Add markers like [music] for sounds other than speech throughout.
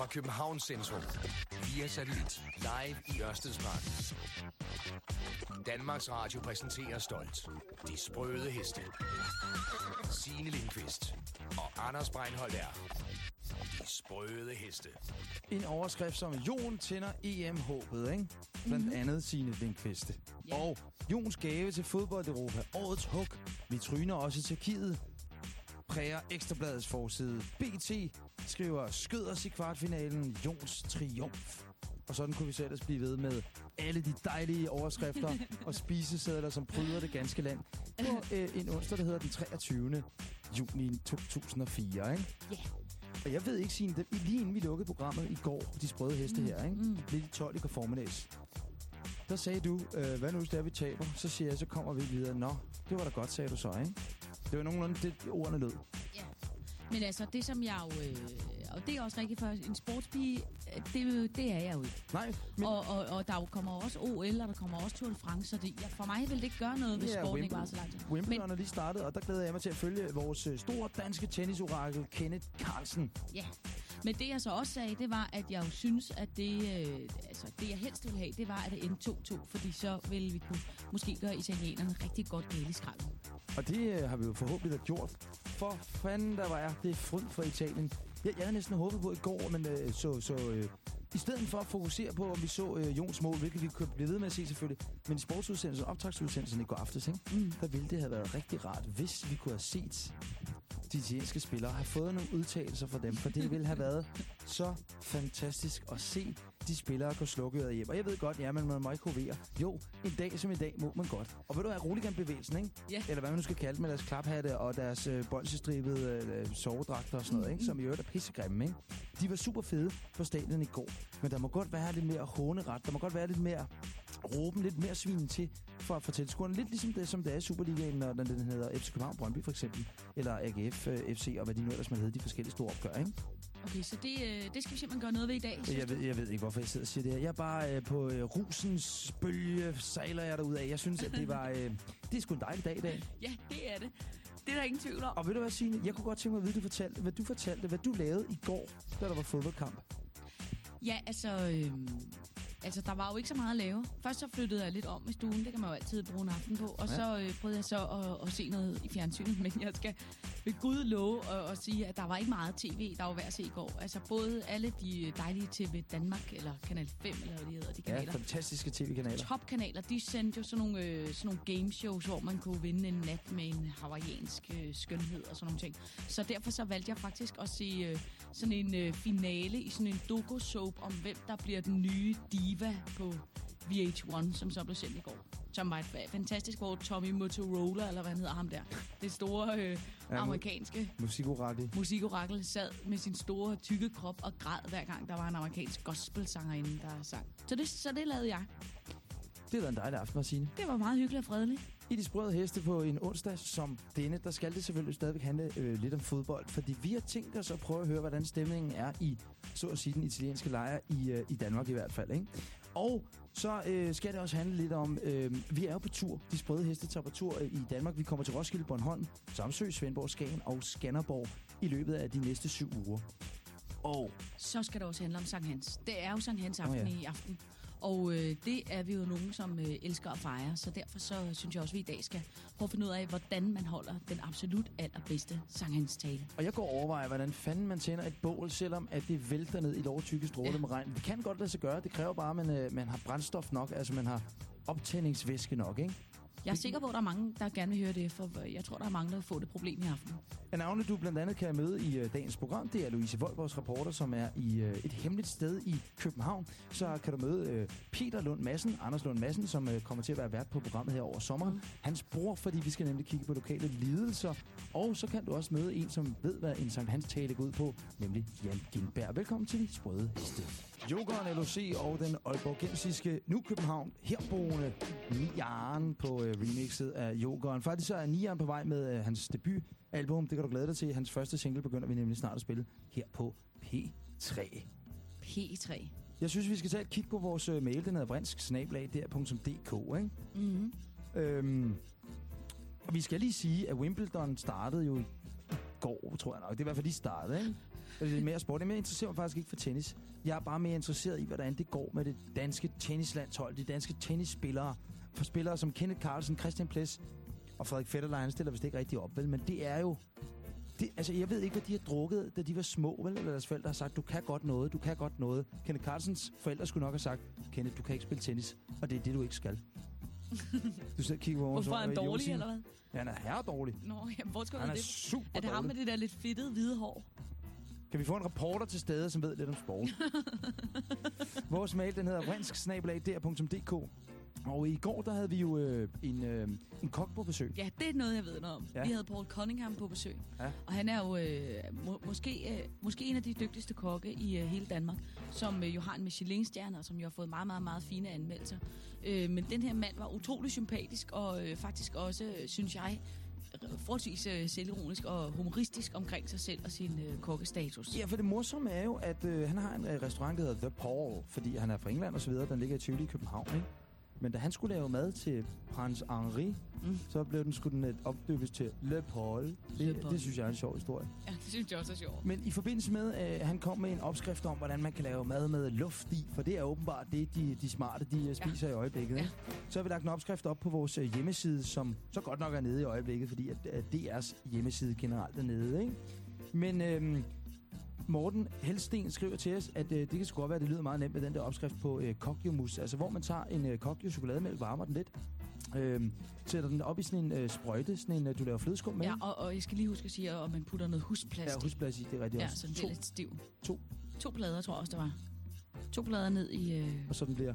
Fra Københavns Centrum. Via satellit. Live i Ørstedspark. Danmarks Radio præsenterer stolt. De sprøde heste. Signe Lindqvist. Og Anders Breinholt er. De sprøde heste. En overskrift som Jon tænder EM-håbet, ikke? Blandt mm-hmm. andet sine Lindqviste. Ja. Og Jons gave til fodbold Europa. Årets hug. Vi tryner også i Tjekkiet. Præger Ekstrabladets forside. BT skriver, skød os i kvartfinalen. Jons triumf. Og sådan kunne vi så ellers blive ved med alle de dejlige overskrifter [laughs] og spisesedler, som pryder det ganske land. På øh, en onsdag, der hedder den 23. juni 2004, ikke? Ja. Og jeg ved ikke, Signe, det, lige inden vi lukkede programmet i går, de sprøde heste Mm, her, ikke? mm. lidt i 12 i formiddags, der sagde du, øh, hvad nu hvis det er, vi taber? Så siger jeg, så kommer vi videre. Nå, det var da godt, sagde du så, ikke? Det var nogenlunde det, ordene lød. Men altså, det som jeg jo... Øh, og det er også rigtigt for en sportspige, øh, det, er det er jeg jo ikke. Nej, men Og, og, og der kommer også OL, og der kommer også Tour de France, så det, ja, for mig vil det ikke gøre noget, hvis Ja, sporten ikke Wimbledon. var så lang tid. Wimbledon er lige startet, og der glæder jeg mig til at følge vores øh, store danske tennisorakel, Kenneth Carlsen. Ja, men det jeg så også sagde, det var, at jeg jo synes, at det, øh, altså, det jeg helst ville have, det var, at det endte 2-2, fordi så ville vi kunne måske gøre italienerne rigtig godt gale i skralden. Og det øh, har vi jo forhåbentlig da gjort. For fanden, der var jeg. Det er fryd for Italien. Jeg, jeg havde næsten håbet på i går, men øh, så, så øh, i stedet for at fokusere på, om vi så øh, Jons mål, hvilket vi kunne blive ved med at se selvfølgelig, men i sportsudsendelsen, optagsudsendelsen i går aftes, ikke? Mm. der ville det have været rigtig rart, hvis vi kunne have set de italienske spillere, have fået nogle udtalelser fra dem, for det ville have været så fantastisk at se de spillere gå slukket hjem. Og jeg ved godt, ja, men man må ikke hovere. Jo, en dag som i dag må man godt. Og ved du hvad, Roligan-bevægelsen, ikke? Ja. Eller hvad man nu skal kalde med deres klaphatte og deres øh, bolsestribede øh, sovedragter og sådan noget, ikke? Som i øvrigt er pissegrimme, ikke? De var super fede på stadion i går. Men der må godt være lidt mere håneret. Der må godt være lidt mere råben, lidt mere svinen til for at få tilskuerne. Lidt ligesom det, som det er i Superligaen, når den, hedder FC København Brøndby for eksempel. Eller AGF, øh, FC og hvad de nu ellers man hedder, de forskellige store opgør, ikke? Okay, så det, øh, det skal vi simpelthen gøre noget ved i dag. Jeg ved, jeg ved ikke, hvorfor jeg sidder og siger det her. Jeg er bare øh, på øh, rusens bølge, sejler jeg derud af. Jeg synes, at det var... Øh, det er sgu en dejlig dag i dag. [laughs] Ja, det er det. Det er der ingen tvivl om. Og ved du hvad, Signe? Jeg kunne godt tænke mig at vide, du fortalte, hvad du fortalte, hvad du lavede i går, da der var fodboldkamp. Ja, altså... Øh, altså, der var jo ikke så meget at lave. Først så flyttede jeg lidt om i stuen. Det kan man jo altid bruge en aften på. Og Ja. ja. så øh, prøvede jeg så at, at se noget i fjernsynet. [laughs] Men jeg skal ved Gud love og, og sige, at der var ikke meget tv, der var værd at se i går. Altså, både alle de dejlige TV Danmark, eller Kanal 5, eller hvad de hedder, de Ja, kanaler. fantastiske tv-kanaler. Topkanaler, de sendte jo sådan nogle, øh, sådan nogle gameshows, hvor man kunne vinde en nat med en hawaiiansk øh, skønhed og sådan nogle ting. Så derfor så valgte jeg faktisk at se øh, sådan en øh, finale i sådan en doku-soap om, hvem der bliver den nye diva på VH1, som så blev sendt i går. Som var et fa- fantastisk, hvor Tommy Motorola, eller hvad han hedder ham der, det store øh, Ja, amerikanske Musikorakel. musikorakel, sad med sin store, tykke krop og græd hver gang, der var en amerikansk gospelsangerinde, der sang. Så det, så det lavede jeg. Det været en dejlig aften, Signe. Det var meget hyggeligt og fredeligt. I de sprøde heste på en onsdag som denne, der skal det selvfølgelig stadigvæk handle øh, lidt om fodbold, fordi vi har tænkt os at prøve at høre, hvordan stemningen er i, så at sige, den italienske lejr i, øh, i Danmark i hvert fald. Ikke? Og så øh, skal det også handle lidt om, øh, vi er jo på tur, de sprøde heste tager på tur øh, i Danmark. Vi kommer til Roskilde, Bornholm, Samsø, Svendborg, Skagen og Skanderborg i løbet af de næste syv uger. Og Så skal det også handle om Sankt Hans. Det er jo Sankt Hans aften oh, ja. i aften. Og øh, det er vi jo nogen, som øh, elsker at fejre. Så derfor så synes jeg også, at vi i dag skal prøve at finde ud af, hvordan man holder den absolut allerbedste Sankt Hans tale. Og jeg går og overvejer, hvordan fanden man tænder et bål, selvom at det vælter ned i lovtykke stråle Ja. med regn. Det kan godt lade sig gøre. Det kræver bare, at man, øh, man har brændstof nok. Altså, man har optændingsvæske nok, ikke? Jeg er sikker på, at der er mange, der gerne vil høre det, for jeg tror, der er mange, der vil få det problem i aften. En navne, du blandt andet kan møde i øh, dagens program, det er Louise Vold, vores reporter, som er i øh, et hemmeligt sted i København. Så kan du møde øh, Peter Lund Madsen, Anders Lund Madsen, som kommer til at være vært på programmet her over sommeren. Mm. Hans bror, fordi vi skal nemlig kigge på lokale lidelser. Og så kan du også møde en, som ved, hvad en Sankt Hans tale går ud på, nemlig Jan Gindberg. Velkommen til de sprøde heste. Jokeren LOC og den aalborgensiske, nu København, herboende Niaren på øh, remixet af Jokeren. Faktisk så er Niaren på vej med øh, hans debutalbum. Det kan du glæde dig til. Hans første single begynder vi nemlig snart at spille her på P3. P3. Jeg synes, vi skal tage et kig på vores øh, mail. Den hedder vrinsk-dk, ikke? Mm-hmm. Øhm, og vi skal lige sige, at Wimbledon startede jo i går, tror jeg nok. Det er i hvert fald, de startede, ikke? Eller lidt mere sport. Jamen, jeg interesserer mig faktisk ikke for tennis. Jeg er bare mere interesseret i, hvordan det går med det danske tennislandshold, de danske tennisspillere. For spillere som Kenneth Carlsen, Christian Ples og Frederik Fetterlein, stiller vist ikke rigtig op, vel? Men det er jo... Det, altså, jeg ved ikke, hvad de har drukket, da de var små, vel? Eller deres forældre har sagt, du kan godt noget, du kan godt noget. Kenneth Carlsens forældre skulle nok have sagt, Kenneth, du kan ikke spille tennis, og det er det, du ikke skal. [laughs] Du sidder og kigger over Hvorfor er han dårlig, eller hvad? Ja, han er herre dårlig. Nå, ja, hvor skal Han er det? super Er det ham med det der lidt fedtede hvide hår? Kan vi få en reporter til stede, som ved lidt om sport? [laughs] Vores mail, den hedder vrinsk Og i går, der havde vi jo øh, en, øh, en kok på besøg. Ja, det er noget, jeg ved noget om. Ja. Vi havde Paul Cunningham på besøg. Ja. Og han er jo øh, må, måske, øh, måske en af de dygtigste kokke i øh, hele Danmark, som øh, jo har en Michelin-stjerne, og som jo har fået meget, meget, meget fine anmeldelser. Øh, men den her mand var utrolig sympatisk, og øh, faktisk også, øh, synes jeg, forholdsvis øh, selvironisk og humoristisk omkring sig selv og sin øh, kokkestatus. Ja, for det morsomme er jo, at øh, han har en øh, restaurant, der hedder The Paul, fordi han er fra England og så videre. Den ligger i Tivoli i København, ikke? Men da han skulle lave mad til prins Henri, Mm. så blev den skulle den øh, opdøbes til Le Paul. Det, Le Paul. det synes jeg er en sjov historie. Ja, det synes jeg også er sjovt. Men i forbindelse med, at øh, han kom med en opskrift om, hvordan man kan lave mad med luft i, for det er åbenbart det, de, de smarte de øh, spiser i øjeblikket. Ja. Så har vi lagt en opskrift op på vores øh, hjemmeside, som så godt nok er nede i øjeblikket, fordi at, at DR's hjemmeside generelt er nede. Ikke? Men øhm, Morten Helsten skriver til os, at øh, det kan sgu godt være, at det lyder meget nemt med den der opskrift på øh, kokjomus. Altså hvor man tager en øh, kokjo chokolademælk, varmer den lidt, øh, sætter den op i sådan en øh, sprøjte, sådan en, øh, du laver flødeskum med. Ja, og, og jeg skal lige huske at sige, at man putter noget husplastik. ja husk i, det er rigtigt Ja, også. så den To, bliver lidt stiv. to. To plader, tror jeg også, der var. To plader ned i... Øh... og så den bliver.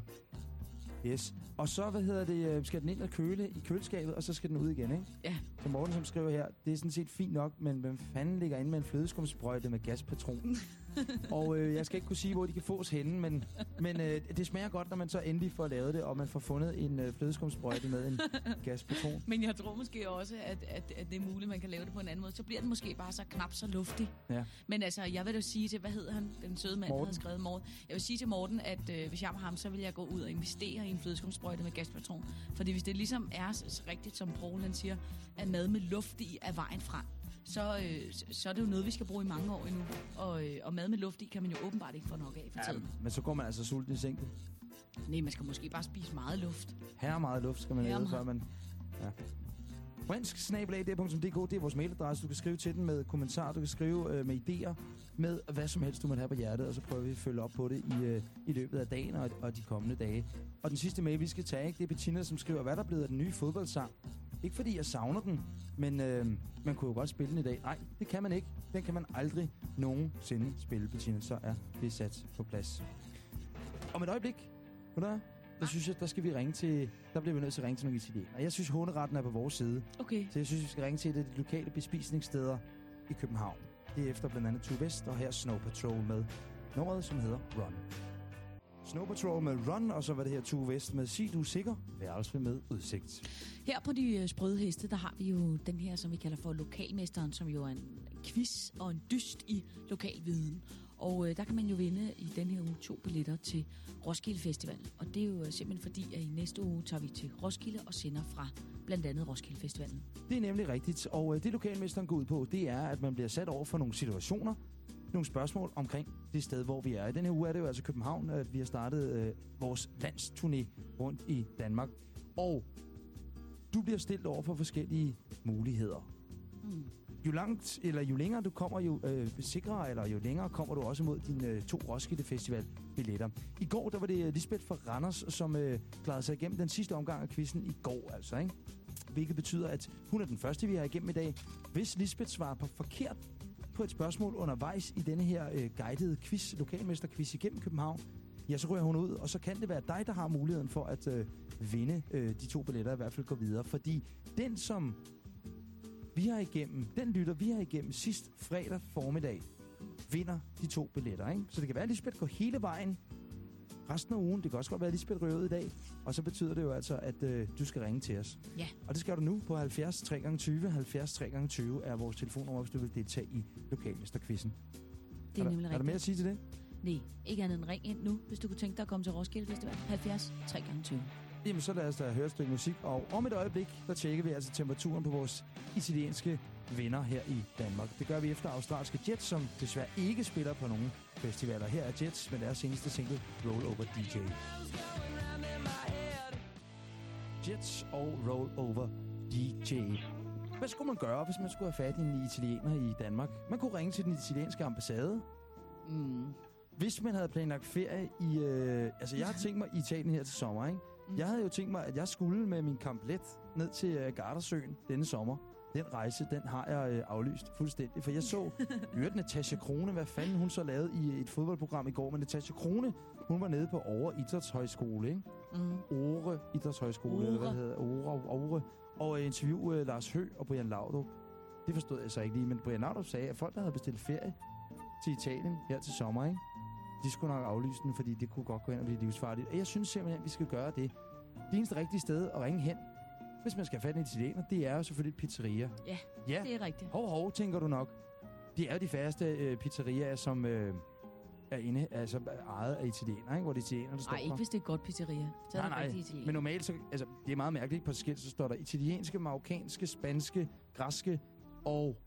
Yes. Og så, hvad hedder det, øh, skal den ind og køle i køleskabet, og så skal den ud igen, ikke? Ja. Så Morten, som skriver her, det er sådan set fint nok, men hvem fanden ligger inde med en flødeskumsprøjte med gaspatron? [laughs] og øh, jeg skal ikke kunne sige, hvor de kan fås henne, men, men øh, det smager godt, når man så endelig får lavet det, og man får fundet en øh, flødeskumsprøjte med en [laughs] gaspatron. Men jeg tror måske også, at, at, at det er muligt, man kan lave det på en anden måde. Så bliver den måske bare så knap så luftig. Ja. Men altså, jeg vil da sige til, hvad hedder han, den søde mand, der Morten. havde skrevet Morten. Jeg vil sige til Morten, at øh, hvis jeg var ham, så vil jeg gå ud og investere i en flødeskumsprøjte med gaspatron. Fordi hvis det ligesom er så, rigtigt, som han siger, at mad med luft i er vejen frem, så, øh, så- er det jo noget, vi skal bruge i mange år endnu. Og, øh, og mad med luft i kan man jo åbenbart ikke få nok af for Ja, tiden. men så går man altså sulten i sænken. Nej, man skal måske bare spise meget luft. Her meget luft skal man have, før man... Ja. Brinsk det er vores mailadresse. Du kan skrive til den med kommentarer, du kan skrive øh, med idéer, med hvad som helst, du måtte have på hjertet, og så prøver vi at følge op på det i, øh, i løbet af dagen og, og de kommende dage. Og den sidste mail, vi skal tage, ikke, det er Bettina, som skriver, hvad der er blevet af den nye fodboldsang. Ikke fordi jeg savner den, men øh, man kunne jo godt spille den i dag. Nej, det kan man ikke. Den kan man aldrig nogensinde spille, Bettina. Så er det sat på plads. Om et øjeblik, du hvad? Der synes jeg, der skal vi ringe til... Der bliver vi nødt til at ringe til nogle italienere. Jeg synes, hunderetten er på vores side. Okay. Så jeg synes, vi skal ringe til et af de lokale bespisningssteder i København. Det er efter blandt andet Two West, og her Snow Patrol med nummeret, som hedder Run. Snow Patrol med Run, og så var det her Two West med Sig du er sikker, værelse med udsigt. Her på de øh, sprøde heste, der har vi jo den her, som vi kalder for lokalmesteren, som jo er en quiz og en dyst i lokalviden. Og øh, der kan man jo vinde i den her uge to billetter til Roskilde Festival. Og det er jo øh, simpelthen fordi, at i næste uge tager vi til Roskilde og sender fra blandt andet Roskilde Festivalen. Det er nemlig rigtigt, og øh, det lokalmesteren går ud på, det er, at man bliver sat over for nogle situationer, nogle spørgsmål omkring det sted, hvor vi er. I denne her uge er det jo altså København, at vi har startet øh, vores landsturné rundt i Danmark. Og du bliver stillet over for forskellige muligheder. Mm. jo langt, eller jo længere du kommer, jo øh, sikrere, eller jo længere kommer du også mod dine øh, to Roskilde Festival billetter. I går, der var det øh, Lisbeth fra Randers, som øh, klarede sig igennem den sidste omgang af quizzen i går, altså, ikke? Hvilket betyder, at hun er den første, vi har igennem i dag. Hvis Lisbeth svarer på forkert på et spørgsmål undervejs i denne her øh, guidede quiz, lokalmesterquiz igennem København, ja, så ryger hun ud, og så kan det være dig, der har muligheden for at øh, vinde øh, de to billetter, i hvert fald gå videre. Fordi den, som vi har igennem, den lytter, vi har igennem sidst fredag formiddag, vinder de to billetter. Ikke? Så det kan være, at Lisbeth går hele vejen resten af ugen. Det kan også godt være, at Lisbeth ryger ud i dag. Og så betyder det jo altså, at øh, du skal ringe til os. Ja. Og det skal du nu på 70 3x20. 70 3x20 er vores telefonnummer, hvis du vil deltage i lokalmesterquizzen. Det er, der, nemlig er der mere at rigtigt. sige til det? Nej, ikke andet end ring ind nu, hvis du kunne tænke dig at komme til Roskilde Festival. 70 3 gange 20. Jamen, så lad os da høre et stykke musik. Og om et øjeblik, der tjekker vi altså temperaturen på vores italienske venner her i Danmark. Det gør vi efter australske Jets, som desværre ikke spiller på nogen festivaler. Her er Jets med deres seneste single, Roll Over DJ. Jets og Roll Over DJ. Hvad skulle man gøre, hvis man skulle have fat i en italiener i Danmark? Man kunne ringe til den italienske ambassade. Mm. Hvis man havde planlagt ferie i... Øh, altså, jeg har tænkt mig Italien her til sommer, ikke? Mm. Jeg havde jo tænkt mig, at jeg skulle med min kamplet ned til øh, Gardasøen denne sommer. Den rejse, den har jeg øh, aflyst fuldstændig. For jeg så [laughs] øvrigt Natasha Krone, hvad fanden hun så lavede i et fodboldprogram i går. Men Natasha Krone, hun var nede på Åre Idrætshøjskole, ikke? Mm. Åre Idrætshøjskole, eller hvad det hedder. Åre, Åre. Og øh, interview øh, Lars Hø og Brian Laudrup. Det forstod jeg så ikke lige, men Brian Laudrup sagde, at folk, der havde bestilt ferie til Italien her til sommer, ikke? De skulle nok aflyse den, fordi det kunne godt gå hen og blive livsfarligt. Og jeg synes simpelthen, at vi skal gøre det. Det eneste rigtige sted at ringe hen, hvis man skal have fat i en italiener, det er jo selvfølgelig pizzeria. Ja, Ja, det er rigtigt. hov, hov, tænker du nok. Det er jo de færreste øh, pizzeriaer, som øh, er inde, altså er ejet af italienere, ikke? hvor det er italienere, der står Nej, ikke hvis det er godt pizzeria. Så er Nej, det nej, italiener. Men normalt, så, altså, det er meget mærkeligt på skilt, så står der italienske, marokkanske, spanske, græske og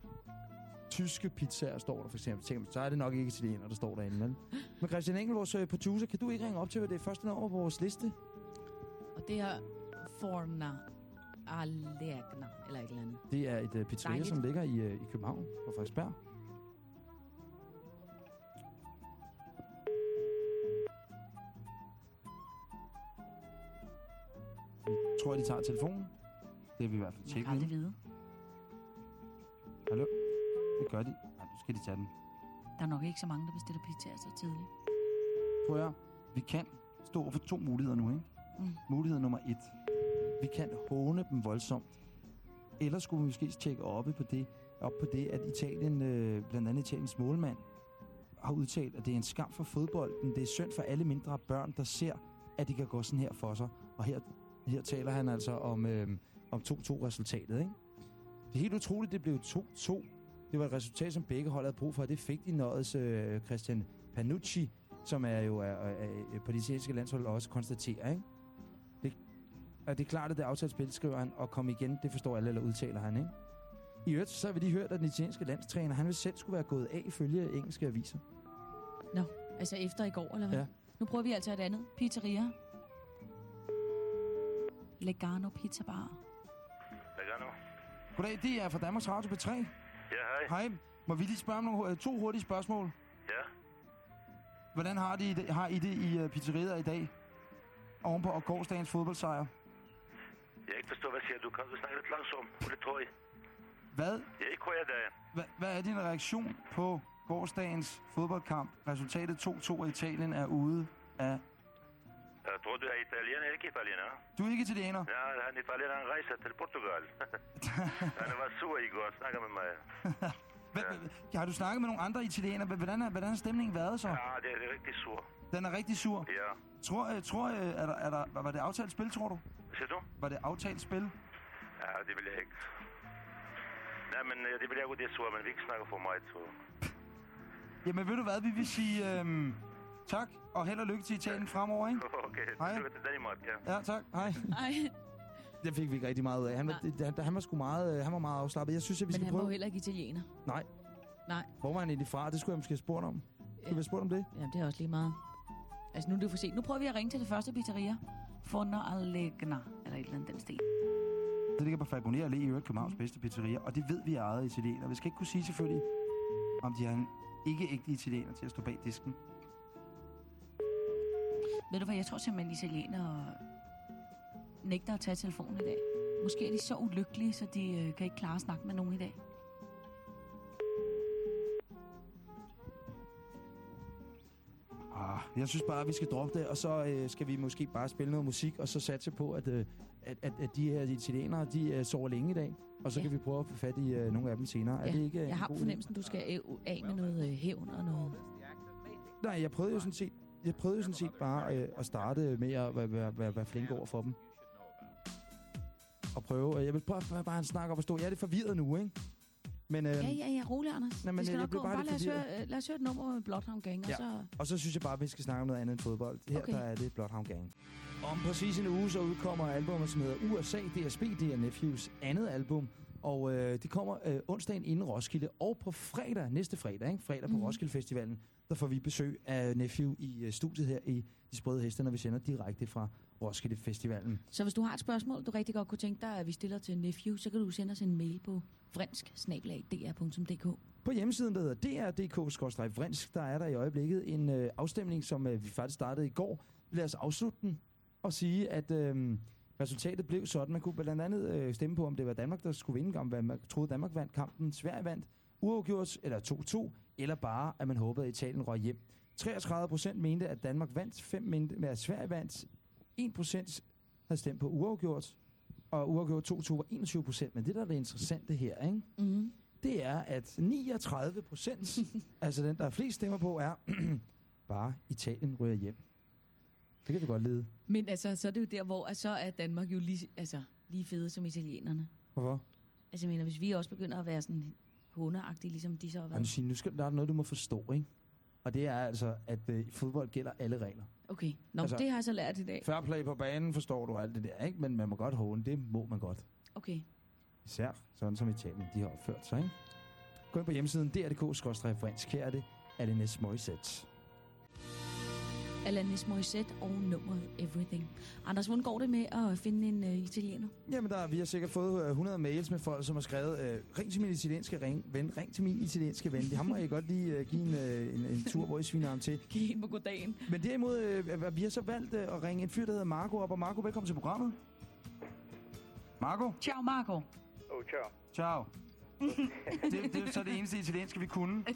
tyske pizzaer, står der for eksempel. Tænker man, Så er det nok ikke italiener, der står derinde, vel? [laughs] Men Christian Engel, vores øh, producer, kan du ikke ringe op til, hvad det er første nummer på vores liste? Og det her Forna Allergna, eller et eller andet. Det er et øh, pizzeria, Dejligt. som ligger i, øh, i København på Frederiksberg. Jeg tror, de tager telefonen. Det er vi i hvert fald Man tjekket. kan aldrig vide. Hallo? Det gør de. Nej, nu skal de tage den. Der er nok ikke så mange, der bestiller pizzaer så tidligt. Prøv at. Vi kan stå over for to muligheder nu, ikke? Mm. Mulighed nummer et. Vi kan håne dem voldsomt. Eller skulle vi måske tjekke oppe på det, op på det, at Italien, øh, blandt andet Italiens målmand, har udtalt, at det er en skam for fodbolden. Det er synd for alle mindre børn, der ser, at det kan gå sådan her for sig. Og her, her taler han altså om, øh, om 2-2-resultatet, ikke? Det er helt utroligt, det blev 2-2. Det var et resultat, som begge hold havde brug for, og det fik de nådes øh, Christian Panucci, som er jo er, er, er, på det italienske landshold også konstaterer, ikke? Det, og det er klart, at det er aftalt spil, skriver han, og kom igen, det forstår alle, eller udtaler han, ikke? I øvrigt, så har vi lige hørt, at den italienske landstræner, han vil selv skulle være gået af ifølge engelske aviser. Altså efter i går, eller hvad? Ja. Nu prøver vi altså et andet. Pizzeria. Legano Pizza Bar. Legano. Goddag, det er fra Danmarks Radio P3. Ja, hej. Hej, må vi lige spørge om nogle, to hurtige spørgsmål? Ja. Hvordan har, de, det- har I det i uh, pizzeriet i dag? Oven på gårdsdagens fodboldsejr. Jeg ikke forstår, hvad siger du. Kan du snakke lidt langsomt? På lidt høj. Hvad, Jeg ikke højere dag. hvad, hvad er din reaktion på gårdsdagens fodboldkamp? Resultatet 2-2 og Italien er ude af... Jeg tror, du er italiener. Jeg er ikke italiener. Du er ikke italiener. Ja, han er italiener. Han rejser til Portugal. [laughs] han var sur i går. Han snakker med mig. [laughs] Hva, har du snakket med nogle andre italienere? Hvordan, er, hvordan har stemningen været så? Ja, det er rigtig sur. Den er rigtig sur. Ja. Tror, øh, tror øh, er der, er der, var det aftalt spil, tror du? Hvad du? Var det aftalt spil? Ja, det vil jeg ikke. Nej, men øh, det vil jeg godt, det er sur, men vi ikke snakker for meget, så... Jamen ved du hvad, vi vil sige øhm, tak, og held og lykke til Italien fremover, ikke? [laughs] Okay, Hej. du til Danmark, ja. Ja, tak. Hej. Ej, Det fik vi ikke rigtig meget ud af. Han var, det, han, han var sgu meget, øh, han var meget afslappet. Jeg synes, at vi men skal han var jo heller ikke italiener. Nej. Nej. Hvor var han egentlig fra? Det skulle jeg måske have spurgt om. Skulle Ja. vi have spurgt om det? Jamen, det er også lige meget. Altså, nu er det for sent. Nu prøver vi at ringe til det første pizzeria. Forna Allergna, eller et eller andet den stil. Det ligger på Falconer Allé i øvrigt Københavns bedste pizzeria, og det ved vi er ejet italiener. Vi skal ikke kunne sige selvfølgelig, om de har en ikke ægte italiener til at stå bag disken. Ved du hvad, jeg tror simpelthen, italienere nægter at tage telefonen i dag. Måske er de så ulykkelige, så de øh, kan ikke klare at snakke med nogen i dag. Ah, jeg synes bare, at vi skal droppe det, og så øh, skal vi måske bare spille noget musik, og så satse på, at, øh, at, at, at de her italienere, de øh, sover længe i dag. Og så Ja. kan vi prøve at få fat i øh, nogle af dem senere. Er Ja, det ikke øh, Jeg har god idé? fornemmelsen, du skal af med noget øh, hævn og noget... Nej, jeg prøvede jo sådan set, jeg prøvede jo sådan set bare øh, at starte med at være, være, være, være flink over for dem. Og prøve, øh, jeg vil prøve bare, bare en snak op og stå. Jeg er lidt forvirret nu, ikke? Men, øh, Ja, ja, ja, rolig, Anders. Nå, men det skal jeg nok gå. bare Bare lad os, høre, øh, lad os høre et nummer med Bloodhound Gang, og Ja. så... Og så synes jeg bare, at vi skal snakke om noget andet end fodbold. Her Okay. der er det Bloodhound Gang. Om præcis en uge, så udkommer albumet, som hedder USA DSB. Det er Nephews andet album. Og øh, det kommer øh, onsdagen inden Roskilde. Og på fredag, næste fredag, ikke? fredag på Mhm. Roskilde Festivalen, der får vi besøg af Nephew i øh, studiet her i De Sprøde Heste, når vi sender direkte fra Roskilde Festivalen. Så hvis du har et spørgsmål, du rigtig godt kunne tænke dig, at vi stiller til Nephew, så kan du sende os en mail på fransk På hjemmesiden, der hedder dr.dk-vrinsk, der er der i øjeblikket en øh, afstemning, som øh, vi faktisk startede i går. Lad os afslutte den og sige, at øh, resultatet blev sådan. Man kunne blandt andet øh, stemme på, om det var Danmark, der skulle vinde kampen. Man troede, Danmark vandt kampen. Sverige vandt uafgjort, eller 2-2, eller bare, at man håbede, at Italien røg hjem. 33 procent mente, at Danmark vandt. 5 mente, at Sverige vandt. 1 procent havde stemt på uafgjort. Og uafgjort 2-2 var 21 procent. Men det, der er det interessante her, ikke? Mm. det er, at 39 procent, [laughs] altså den, der er flest stemmer på, er [clears throat] bare Italien ryger hjem. Det kan vi godt lide. Men altså, så er det jo der, hvor så er Danmark jo lige, altså, lige fede som italienerne. Hvorfor? Altså, jeg mener, hvis vi også begynder at være sådan hundeagtige, ligesom de så har været. sige, nu skal der er noget, du må forstå, ikke? Og det er altså, at øh, fodbold gælder alle regler. Okay, Nå, Altså- det har jeg så lært i dag. Fair play på banen, forstår du alt det der, ikke? Men man må godt håne, det må man godt. Okay. Især sådan som Italien, de har opført sig, ikke? Gå ind på hjemmesiden dr.dk-fransk. Her er det Alanis Morissette. Alanis Morissette og nummeret Everything. Anders, hvordan går det med at finde en uh, italiener? Jamen, der, vi har sikkert fået øh, 100 mails med folk, som har skrevet, øh, ring til min italienske ring, ven, ring til min italienske ven. Ham må jeg godt lige øh, give en, øh, en, en tur, hvor I sviner ham til. [laughs] Giv en på goddagen. Men derimod, øh, vi har så valgt øh, at ringe en fyr, der hedder Marco op. Og Marco, velkommen til programmet. Marco? Ciao, Marco. Oh, ciao. Ciao. [laughs] det, det er så det eneste italienske, vi kunne. [laughs]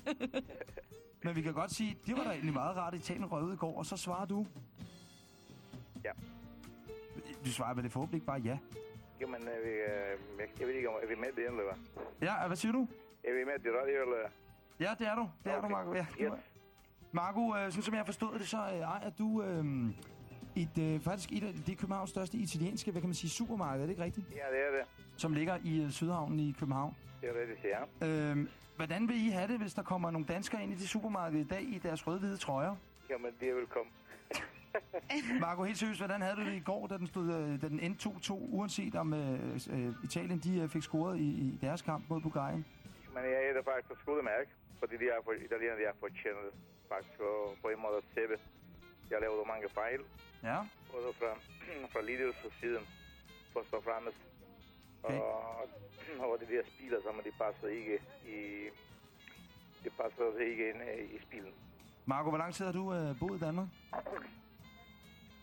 Men vi kan godt sige, det var da egentlig meget rart, at Italien røg ud i går, og så svarer du. Ja. Du svarer vel det forhåbentlig bare ja. Jamen, er vi, øh, jeg, jeg ved ikke, om er vi med i det, eller hvad? Ja, hvad siger du? Er vi med i radio, eller? Ja, det er du. Det er Okay. du, Marco. Ja. Yes. Marco, øh, sådan som jeg har forstået det, så øh, ejer du øh, et, øh, faktisk et af det er Københavns største italienske, hvad kan man sige, supermarked, er det ikke rigtigt? Ja, det er det. Som ligger i øh, Sydhavnen i København. Det er rigtigt, ja. Øh, hvordan vil I have det, hvis der kommer nogle danskere ind i det supermarked i dag i deres rød-hvide trøjer? Jamen, det er velkommen. [laughs] [laughs] Marco, helt seriøst, hvordan havde du det i går, da den, stod, øh, da den endte 2-2, uanset om øh, øh, Italien de, øh, fik scoret i, i deres kamp mod Bulgarien? Men jeg er faktisk udmærket, fordi de er for, italienerne de er fortjent faktisk på, på en måde at sætte. Jeg lavet mange fejl, Ja. både fra, [clears throat] fra ledelsessiden, først og fremmest. Okay. Og, og de der spillere, som de passer ikke i, de passer ikke ind øh, i spillet. Marco, hvor lang tid har du øh, boet i Danmark?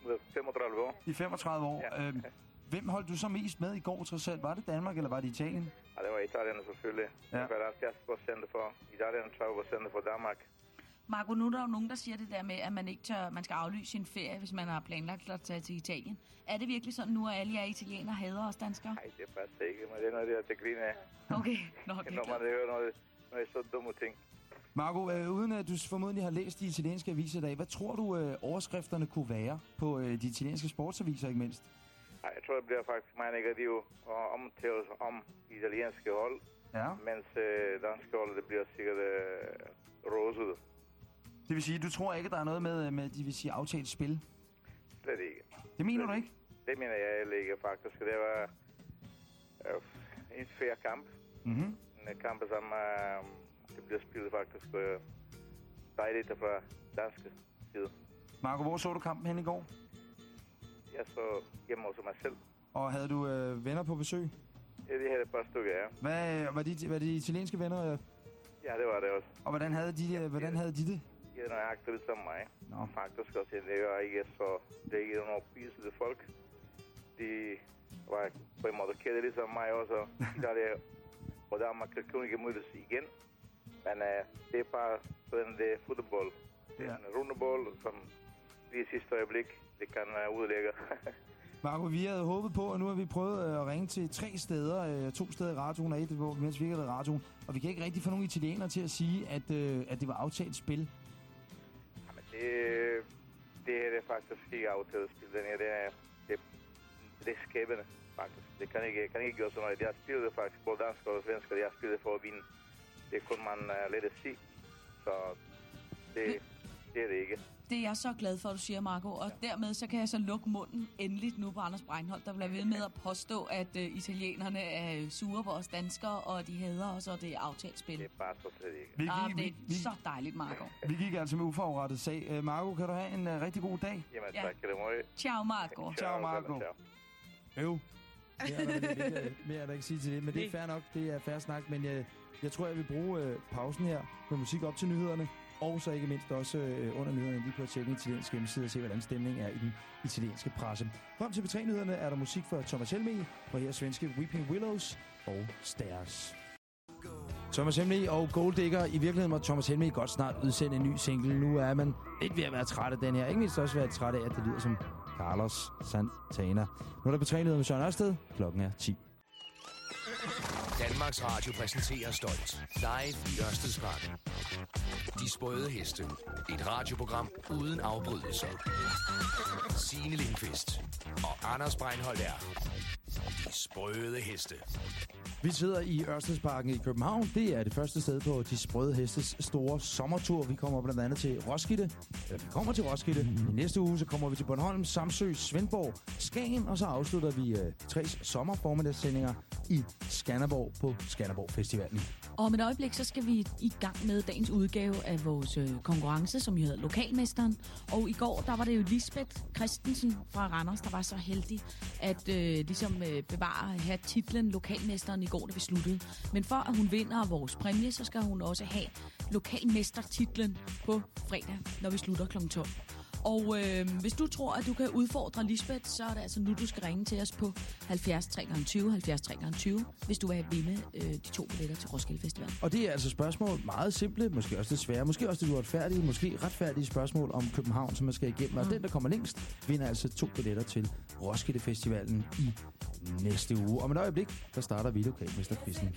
Med 35 år. I 35 år. Ja. Øh, hvem holdt du så mest med i går, trods alt? Var det Danmark, eller var det Italien? Og det var Italien selvfølgelig. Ja. Ja. For 70 procent for Italien, 30 procent for Danmark. Marco, nu er der jo nogen, der siger det der med, at man ikke tør, man skal aflyse sin ferie, hvis man har planlagt at tage til Italien. Er det virkelig sådan nu, at alle jer italienere hader os danskere? Nej, det passer ikke, men det er noget, der er til grine af. Okay, nå, okay. Når man hører noget, noget så dumme ting. Marco, øh, uden at du formodentlig har læst de italienske aviser i dag, hvad tror du, øh, overskrifterne kunne være på øh, de italienske sportsaviser, ikke mindst? Nej, jeg tror, det bliver faktisk meget negativt og omtalt om italienske hold, Ja. mens øh, danske hold, det bliver sikkert øh, roset. Det vil sige, du tror ikke, der er noget med, øh, med de vil sige, aftalt spil? Slet ikke. Det mener du ikke? Det mener jeg heller ikke faktisk. Det var øh, en fair kamp. Mhm. En kamp, som øh, det bliver spillet faktisk øh, dejligt fra danske side. Marco, hvor så du kampen hen i går? Jeg så hjemme hos mig selv. Og havde du øh, venner på besøg? Ja, det havde et par stykker, ja. Hvad, øh, var, de, var de italienske venner? øh, Ja, det var det også. Og hvordan havde de, hvordan havde de det? De er nøjagtigt lidt som mig. Nå. Faktisk også, det er ikke så... Det er ikke nogen pisede folk. De var på en måde kæde ligesom mig også. [laughs] Der er og Danmark kan kun ikke mødes igen. Men uh, det er bare sådan, det er fodbold. Det er Ja. en rundebold, som lige sidste øjeblik, det kan uh, udlægge. [laughs] Marco, vi havde håbet på, og nu har vi prøvet øh, at ringe til tre steder. To steder i radioen og et, mens vi ikke havde radioen. Og vi kan ikke rigtig få nogle italienere til at sige, at, at det var aftalt spil. Det er, det, det er skæbende, faktisk. Det kan ikke, kan ikke gøre sådan noget. Jeg spillede faktisk både dansk og svensk, og jeg spillede for at vinde. Det kunne man uh, let at sige. Så det, Det er det ikke. Det er jeg så glad for, at du siger, Marco. Og dermed så kan jeg så lukke munden endeligt nu på Anders Breinholt, der bliver ved med at påstå, at uh, italienerne er sure på os danskere, og de hader os, og det er aftalt spil. Det er bare så slet ikke. Vi, Ah, gik, det vi, er vi, så dejligt, Marco. vi gik altså med uforrettet sag. Uh, Marco, kan du have en uh, rigtig god dag? Jamen, Ja. tak have. Ciao, Marco. Ciao, Marco. Ciao. Øv. Mere er der ikke, mere er der ikke sige til det, men det er Det- fair nok. Det er fair snak, men øh, jeg tror, jeg vil bruge øh, pausen her med musik op til nyhederne, og så ikke mindst også øh, under nyhederne lige på at tjekke den italienske hjemmeside og se, hvordan stemningen er i den italienske presse. Frem til betrænyhederne er der musik fra Thomas Helme, og her svenske Weeping Willows og Stairs. Thomas Helme og Gold Digger. I virkeligheden må Thomas Helme godt snart udsende en ny single. Nu er man lidt ved at være træt af den her. Ikke mindst også være træt af, at det lyder som Carlos Santana. Nu er der betrænet med Søren Ørsted. Klokken er 10. Danmarks Radio præsenterer stolt. Live i Ørstedsparken. De sprøde heste. Et radioprogram uden afbrydelser. Signe Lindqvist og Anders Breinholt er de sprøde heste. Vi sidder i Ørstedsparken i København. Det er det første sted på de sprøde hestes store sommertur. Vi kommer blandt andet til Roskilde. Eller vi kommer til Roskilde. I næste uge så kommer vi til Bornholm, Samsø, Svendborg, Skagen. Og så afslutter vi øh, tre sommerformiddagssendinger i Skanderborg på Skanderborg Festivalen. Og om et øjeblik, så skal vi i gang med dagens udgave af vores øh, konkurrence, som jo hedder Lokalmesteren. Og i går, der var det jo Lisbeth Christensen fra Randers, der var så heldig at øh, ligesom øh, bevare her titlen Lokalmesteren i går, da vi sluttede. Men for at hun vinder vores præmie, så skal hun også have Lokalmestertitlen på fredag, når vi slutter kl. 12. Og øh, hvis du tror, at du kan udfordre Lisbeth, så er det altså nu, du skal ringe til os på 70 320 70 320, hvis du vil vinde øh, de to billetter til Roskilde Festival. Og det er altså spørgsmål meget simple, måske også lidt svære, måske også lidt uretfærdige, måske retfærdige spørgsmål om København, som man skal igennem. Og den, der kommer længst, vinder altså to billetter til Roskilde Festivalen i næste uge. Om et øjeblik, der starter vi lokalmesterquizzen.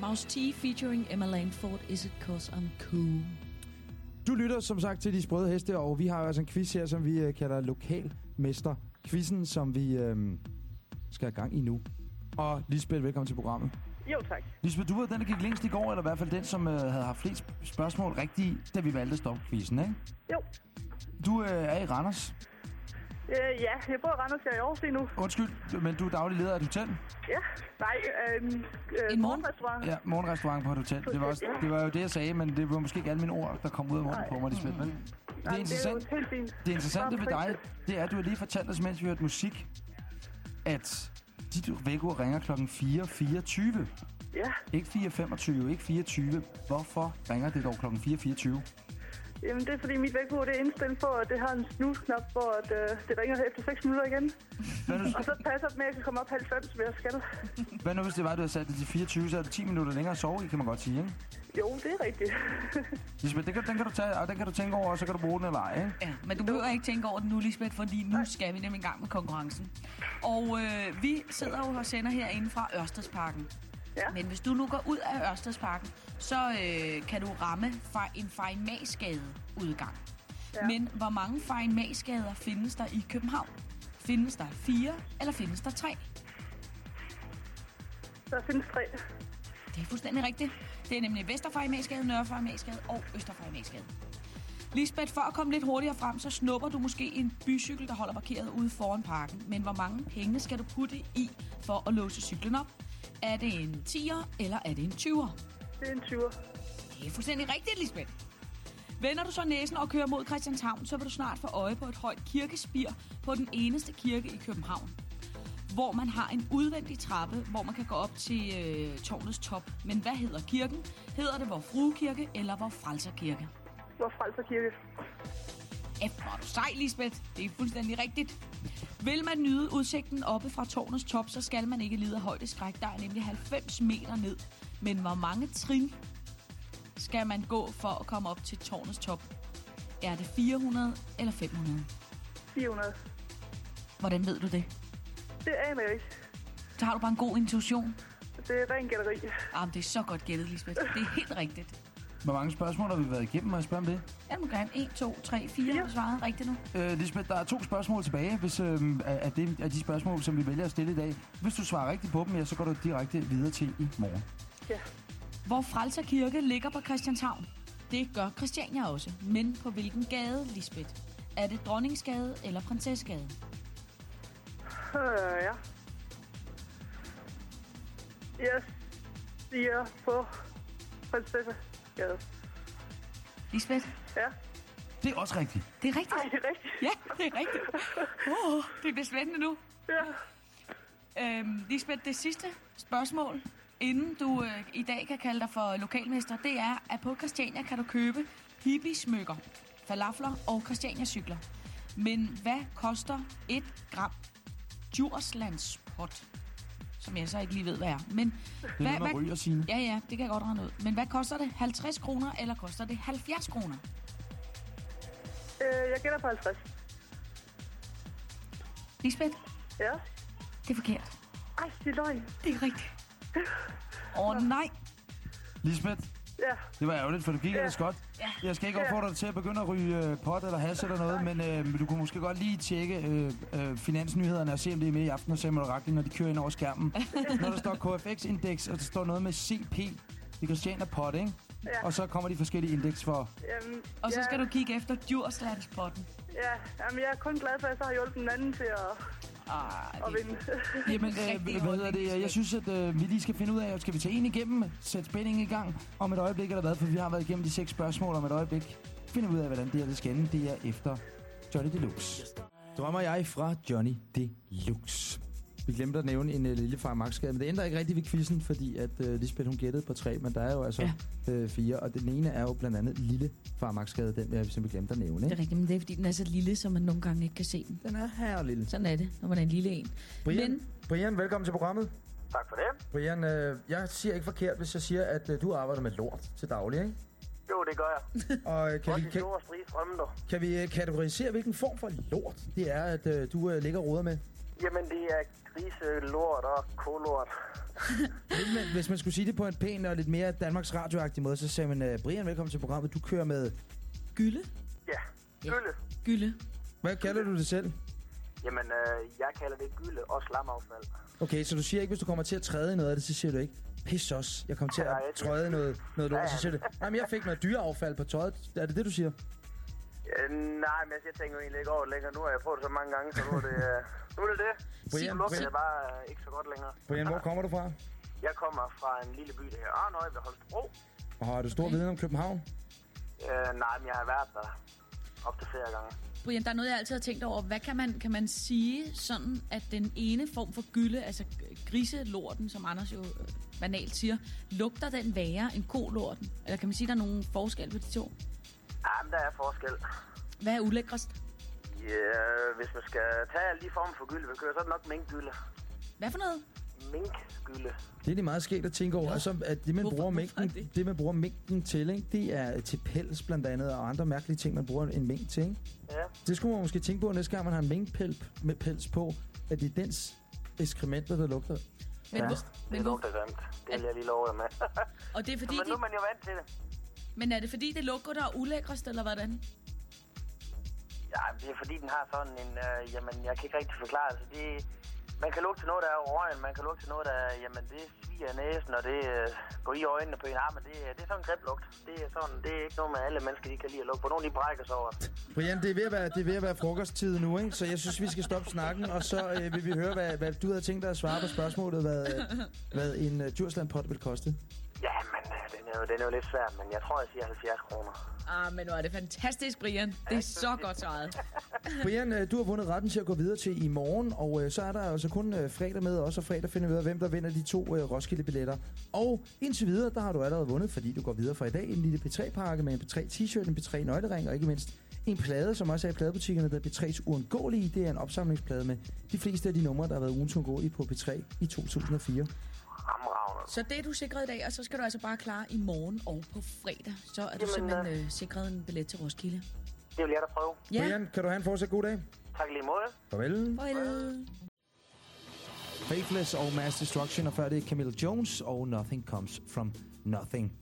Mouse T featuring Emma Langford, Is It Cause I'm Cool? Du lytter som sagt til De Sprøde Heste, og vi har altså en quiz her, som vi øh, kalder Lokalmester-quizzen, som vi øh, skal have gang i nu. Og Lisbeth, velkommen til programmet. Jo, tak. Lisbeth, du var den, der gik længst i går, eller i hvert fald den, som øh, havde haft flest spørgsmål rigtige, da vi valgte at stoppe quizzen, ikke? Jo. Du øh, er i Randers. Øh, ja, jeg bor i Randers her i Aarhus lige nu. Undskyld, men du er daglig leder af et hotel? Ja, nej, øh, øh, En morgen- morgenrestaurant. Ja, morgenrestaurant på et hotel. Det var, også, det var jo det, jeg sagde, men det var måske ikke alle mine ord, der kom ud af munden på mig, Lisbeth. Men det, Nej, er men det er jo interessant, helt fint. det interessante ved dig, det er, at du har lige fortalt os, mens vi hørte musik, at dit vækord ringer klokken 4.24. Ja, Ikke 4.25, ikke 24. Hvorfor ringer det dog klokken 4.24? Jamen det er fordi mit vækord det er indstillet på, at det har en snus-knap, hvor at, øh, det ringer efter 6 minutter igen. Og så passer det med, at jeg kan komme op 90, hvis jeg skal. hvad nu hvis det var, du havde sat det til 24, så er det 10 minutter længere at sove i, kan man godt sige, ikke? Jo, det er rigtigt. [laughs] Lisbeth, den kan, den kan du tage, og den kan du tænke over, og så kan du bruge den eller ej, ikke? Ja, men du behøver ikke tænke over det nu, Lisbeth, fordi nu skal vi nemlig i gang med konkurrencen. Og øh, vi sidder jo og sender herinde fra Ørstedsparken. Ja. Men hvis du nu går ud af Ørstedsparken, så øh, kan du ramme fra en fejnmagsgade udgang. Ja. Men hvor mange fejnmagsgader findes der i København? Findes der fire, eller findes der tre? Der findes tre. Det er fuldstændig rigtigt. Det er nemlig Vesterfejmagsgade, Nørrefejmagsgade og Østerfejmagsgade. Lisbeth, for at komme lidt hurtigere frem, så snupper du måske en bycykel, der holder parkeret ude foran parken. Men hvor mange penge skal du putte i for at låse cyklen op? Er det en 10'er, eller er det en 20'er? Det er en 20'er. Det er fuldstændig rigtigt, Lisbeth. Vender du så næsen og kører mod Christianshavn, så vil du snart få øje på et højt kirkespir på den eneste kirke i København. Hvor man har en udvendig trappe, hvor man kan gå op til øh, tårnets top. Men hvad hedder kirken? Hedder det Vor Frue Kirke eller Vor Frelser Kirke? Hvor Frelser Kirke. F, hvor er du sej, Lisbeth. Det er fuldstændig rigtigt. Vil man nyde udsigten oppe fra tårnets top, så skal man ikke lide af højdeskræk. Der er nemlig 90 meter ned. Men hvor mange trin skal man gå for at komme op til tårnets top? Er det 400 eller 500? 400. Hvordan ved du det? Det aner jeg ikke. Så har du bare en god intuition. Det er ren gætteri. Ah, men det er så godt gættet, Lisbeth. Det er helt rigtigt. Hvor mange spørgsmål har vi været igennem? Må jeg spørge om det? Jeg må gerne 1, 2, 3, 4 har du svaret rigtigt nu. Øh, Lisbeth, der er to spørgsmål tilbage, hvis, øh, af, det, af de spørgsmål, som vi vælger at stille i dag. Hvis du svarer rigtigt på dem, ja, så går du direkte videre til i morgen. Ja. Hvor Frelser Kirke ligger på Christianshavn. Det gør Christiania også. Men på hvilken gade, Lisbeth? Er det Dronningsgade eller Prinsessegade? Øh, ja. Jeg siger på Prinsessegade. Lisbeth? Ja. Det er også rigtigt. Det er rigtigt. Ej, det er rigtigt. Ja, det er rigtigt. Oh, det bliver spændende nu. Ja. Øhm, Lisbeth, det sidste spørgsmål, inden du øh, i dag kan kalde dig for lokalmester, det er, at på Christiania kan du købe hippie-smykker, falafler og Christiania-cykler. Men hvad koster et gram Djurslandspot? Som jeg så ikke lige ved, hvad er. Men Det er hvad, det, man ryger, Signe. Ja, ja, det kan jeg godt regne ud. Men hvad koster det? 50 kroner, eller koster det 70 kroner? Øh, jeg gætter på 50. Lisbeth, Ja. det er forkert. Ej, det er løgn. Det er rigtigt. Åh oh, nej. Lisbeth, Ja. det var ærgerligt, for du gik Ja. ellers godt. Ja. Jeg skal ikke opfordre dig til at begynde at ryge øh, pot eller hash eller noget, men øh, du kunne måske godt lige tjekke øh, øh, finansnyhederne og se, om det er med i aften og Samuel Ragli, når de kører ind over skærmen. [laughs] når der står KFX-indeks, og der står noget med CP, det er Christiania pot, ikke? Ja. Og så kommer de forskellige indeks for... Jamen, Og så ja, skal du kigge efter Djurslandspotten. Ja, jamen, jeg er kun glad for, at jeg så har hjulpet den anden til at, Ah, det, vinde. [laughs] Jamen, øh, hvad hedder det? Jeg synes, at øh, vi lige skal finde ud af, skal vi tage en igennem, sætte spændingen i gang om et øjeblik eller hvad, for vi har været igennem de seks spørgsmål om et øjeblik. Finder vi ud af, hvordan det her det skal ende. Det er efter Johnny Deluxe. Drømmer jeg fra Johnny Deluxe. Vi glemte at nævne en uh, lille far max men det ændrer ikke rigtigt ved quizzen, fordi at uh, Lisbeth hun gættede på tre, men der er jo altså ja. øh, fire, og den ene er jo blandt andet lille far max den jeg simpelthen glemte at nævne. det er Ikke? rigtigt, men det er fordi, den er så lille, så man nogle gange ikke kan se den. Den er her lille. Sådan er det, når man er en lille en. Brian, Men Brian, velkommen til programmet. Tak for det. Brian, øh, jeg siger ikke forkert, hvis jeg siger, at øh, du arbejder med lort til daglig, ikke? Jo, det gør jeg. [laughs] Og øh, kan, Også vi, kan, kan vi øh, kategorisere, hvilken form for lort det er, at øh, du øh, ligger og roder med? Jamen, det er grise, lort og kolort. Hvis man, hvis man skulle sige det på en pæn og lidt mere Danmarks radioagtig måde, så sagde man, øh, Brian, velkommen til programmet. Du kører med... gylde, Ja, Ja. gylde. gylde. Hvad kalder du det selv? Jamen, øh, jeg kalder det gylde og slamaffald. Okay, så du siger ikke, hvis du kommer til at træde i noget af det, så siger du ikke, pis os, jeg kom til at træde i noget, noget lort, Ja, så ja. siger du, [laughs] jamen jeg fik noget dyreaffald på tøjet. Er det det, du siger? Øh, nej, men jeg tænker jo egentlig ikke over det længere. Nu har jeg prøvet det så mange gange, så nu er det øh, nu er det. det. Brian, Nu lugter det bare øh, ikke så godt længere. Brian, hvor kommer du fra? Jeg kommer fra en lille by, der hedder Arnøj ved Holstebro. Og har du stor viden om København? Øh, nej, men jeg har været der op til flere gange. Brian, der er noget, jeg altid har tænkt over. Hvad kan man, kan man sige sådan, at den ene form for gylde, altså griselorten, som Anders jo banalt siger, lugter den værre end kolorten? Eller kan man sige, at der er nogen forskel på de to? Ja, men der er forskel. Hvad er ulækrest? Ja, hvis man skal tage alle de former for gylde, så er det nok minkgylde. Hvad for noget? Minkgylde. Det er det meget skægt at tænke over. Altså, at det, man Hvorfor- bruger hvorfor er mængden, det? det? man bruger mængden til, ikke? det er til pels blandt andet, og andre mærkelige ting, man bruger en mængde til. Ikke? Ja. Det skulle man måske tænke på, næste gang man har en minkpels med pels på, at det er dens ekskrementer, der lugter. Men, Ja, hvor, det men, hvor, lugter grimt. Det vil jeg lige love dig med. og det er fordi, [laughs] men nu er man jo vant til det. Men er det fordi, det lugter der er ulækrest, eller hvordan? Ja, det er fordi, den har sådan en... Øh, jamen, jeg kan ikke rigtig forklare det. Så det man kan lugte til noget, der er røgen. Man kan lugte til noget, der jamen, det sviger næsen, og det øh, går i øjnene på en arm. Det, det er sådan en grim lugt. Det er, sådan, det er ikke noget, med alle mennesker de kan lide at lugte på. Nogle de brækker sig over. det. Brian, det er ved at være, det er ved at være frokosttid nu, ikke? så jeg synes, vi skal stoppe snakken, og så øh, vil vi høre, hvad, hvad du havde tænkt dig at svare på spørgsmålet, hvad, øh, hvad en uh, Djurslandpot vil koste. Ja, men øh, den, er jo, den er jo lidt svær, men jeg tror, jeg siger 70 kroner. Ah, men hvor er det fantastisk, Brian. Det er så godt svaret. [laughs] Brian, øh, du har vundet retten til at gå videre til i morgen, og øh, så er der altså kun øh, fredag med også, og fredag finder vi ud af, hvem der vinder de to Roskilde-billetter. Og indtil videre, der har du allerede vundet, fordi du går videre fra i dag, en lille P3-pakke med en P3-t-shirt, en P3-nøglering, og ikke mindst en plade, som også er i pladebutikkerne, der er P3's Uundgåelige. Det er en opsamlingsplade med de fleste af de numre, der har været ugens uundgåelige på P3 i 2004. Ramravner. Så det er du sikret i dag, og så skal du altså bare klare i morgen og på fredag. Så er du Jamen, simpelthen øh, sikret en billet til Roskilde. Det vil jeg da prøve. Ja, Brian, kan du have en fortsat god dag? Tak lige måde. Farvel. farvel. Faithless og Mass Destruction, og før det er Camille Jones og Nothing Comes From Nothing.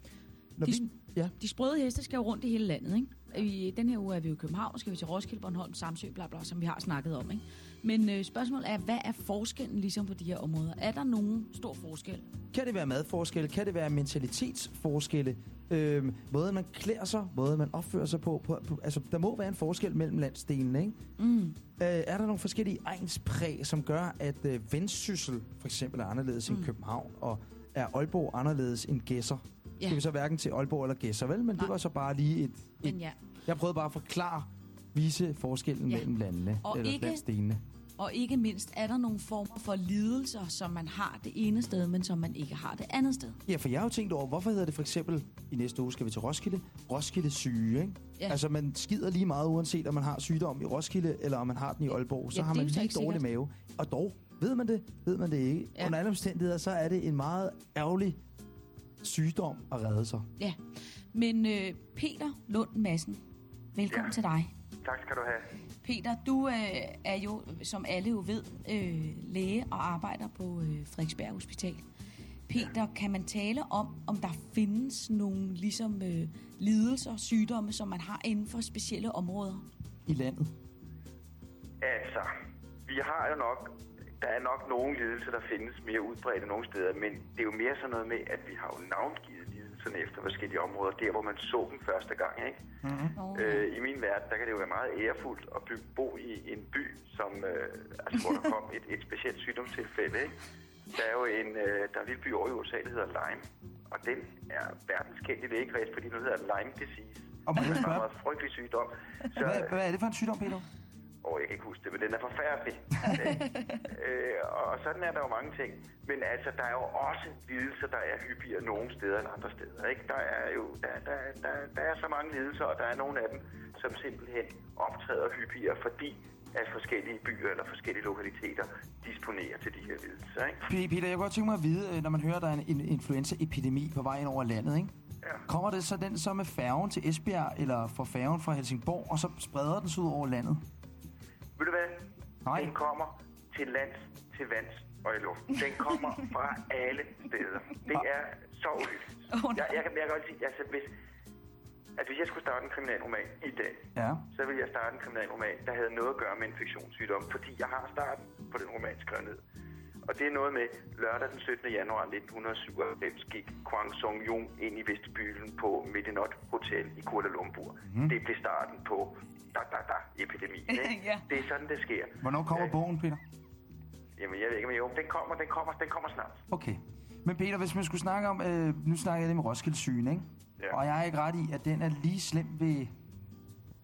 Når De, vi, ja. de sprøde heste skal jo rundt i hele landet, ikke? I den her uge er vi jo i København, skal vi til Roskilde, Bornholm, Samsø, bla bla, som vi har snakket om, ikke? Men øh, spørgsmålet er, hvad er forskellen ligesom på de her områder? Er der nogen stor forskel? Kan det være madforskelle? Kan det være mentalitetsforskelle? Øhm, måden man klæder sig, måden man opfører sig på, på, på. Altså, der må være en forskel mellem landsdelene, ikke? Mm. Øh, er der nogle forskellige egenspræg, som gør, at øh, Vendsyssel for eksempel er anderledes mm. end København, og er Aalborg anderledes end Gæsser? Ja. Skal vi så hverken til Aalborg eller Gæsser, vel? Men Nej. det var så bare lige et... et Men ja. jeg prøvede bare at forklare, vise forskellen Ja. mellem landene, Og eller ikke- landsdelene. Og ikke mindst er der nogle former for lidelser, som man har det ene sted, men som man ikke har det andet sted. Ja, for jeg har jo tænkt over, hvorfor hedder det for eksempel, i næste uge skal vi til Roskilde, Roskilde syge, ikke? Ja. Altså, man skider lige meget, uanset om man har sygdom i Roskilde, eller om man har den i Aalborg. Så Ja, har det er man så lige dårlig sikkert. mave. Og dog, ved man det, ved man det ikke. Ja. Under alle omstændigheder, så er det en meget ærgerlig sygdom at redde sig. Ja. Men øh, Peter Lund Madsen, velkommen ja. Til dig. Tak skal du have. Peter, du øh, er jo, som alle jo ved, øh, læge og arbejder på øh, Frederiksberg Hospital. Peter, kan man tale om, om der findes nogle ligesom øh, lidelser, sygdomme, som man har inden for specielle områder? I landet. Altså, vi har jo nok, der er nok nogle lidelser, der findes mere udbredt nogle steder, men det er jo mere sådan noget med, at vi har jo navngivet lidelserne efter forskellige områder, der hvor man så dem første gang, ikke? Nå, Øh, I min verden, der kan det jo være meget ærefuldt at bygge, bo i en by, som, øh, altså, hvor der kom et, et specielt sygdomstilfælde, ikke? Der er jo en, øh, der er en lille by over i USA, der hedder Lyme, og den er verdenskendt i lægekreds, fordi den hedder Lyme disease. Og jeg det er en meget frygtelig sygdom. Så, Hvad, hvad er det for en sygdom, Peter? Åh, jeg kan ikke huske det, men den er forfærdelig. [laughs] øh, og sådan er der jo mange ting. Men altså, der er jo også lidelser, der er hyppigere nogle steder end andre steder. Ikke? Der er jo der, der, der, der er så mange lidelser, og der er nogle af dem, som simpelthen optræder hyppigere, fordi at forskellige byer eller forskellige lokaliteter disponerer til de her lidelser. Ikke? Pe- Peter, jeg kunne godt tænke mig at vide, øh, når man hører, at der er en en influenzaepidemi på vej ind over landet, ikke? Ja. Kommer det så den så med færgen til Esbjerg, eller fra færgen fra Helsingborg, og så spreder den sig ud over landet? Ved du hvad? Nej. Den kommer til lands, til vands og i luften. Den kommer fra alle steder. Det er så uhyggeligt. Nej. jeg, jeg, kan, jeg kan godt sige, altså hvis, altså hvis jeg skulle starte en kriminalroman i dag, Ja. så ville jeg starte en kriminalroman, der havde noget at gøre med infektionssygdom, fordi jeg har starten på den roman skrevet ned. Og det er noget med, lørdag den 17. januar 1997 gik Kwang Song Jung ind i vestibylen på Medinot Hotel i Kuala Lumpur. Mm. Det blev starten på da, da, da, epidemien. [laughs] Ikke? Ja. Det er sådan, det sker. Hvornår kommer bogen, Peter? Jamen, jeg ved ikke, men jo, den kommer, den kommer, den kommer snart. Okay. Men Peter, hvis man skulle snakke om... Øh, nu snakker jeg lidt med Roskilde sygen, ikke? Ja. Og jeg er ikke ret i, at den er lige slem ved,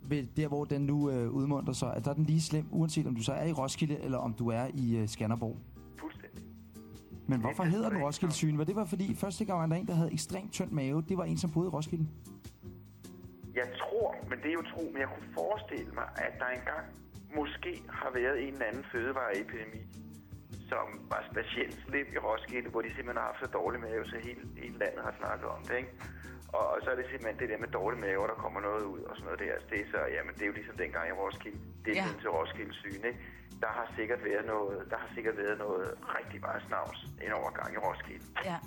ved der, hvor den nu øh, udmunder sig. At der er den lige slem, uanset om du så er i Roskilde, eller om du er i øh, Skanderborg. Fuldstændig. Men hvorfor hedder den Roskilde sygen? Var det var fordi første gang, var der en, der havde ekstremt tynd mave. Det var en, som boede i Roskilde. Jeg tror, men det er jo tro, men jeg kunne forestille mig, at der engang måske har været en eller anden fødevareepidemi, som var specielt slem i Roskilde, hvor de simpelthen har haft så dårlig mave, så hele, hele landet har snakket om det, ikke? Og, og så er det simpelthen det der med dårlig mave, og der kommer noget ud og sådan noget der. Altså, det er så, jamen, det er jo ligesom dengang i Roskilde. Det er Ja. til Roskilde syne, ikke? Der har sikkert været noget, der har sikkert været noget rigtig meget snavs en overgang i Roskilde. Ja.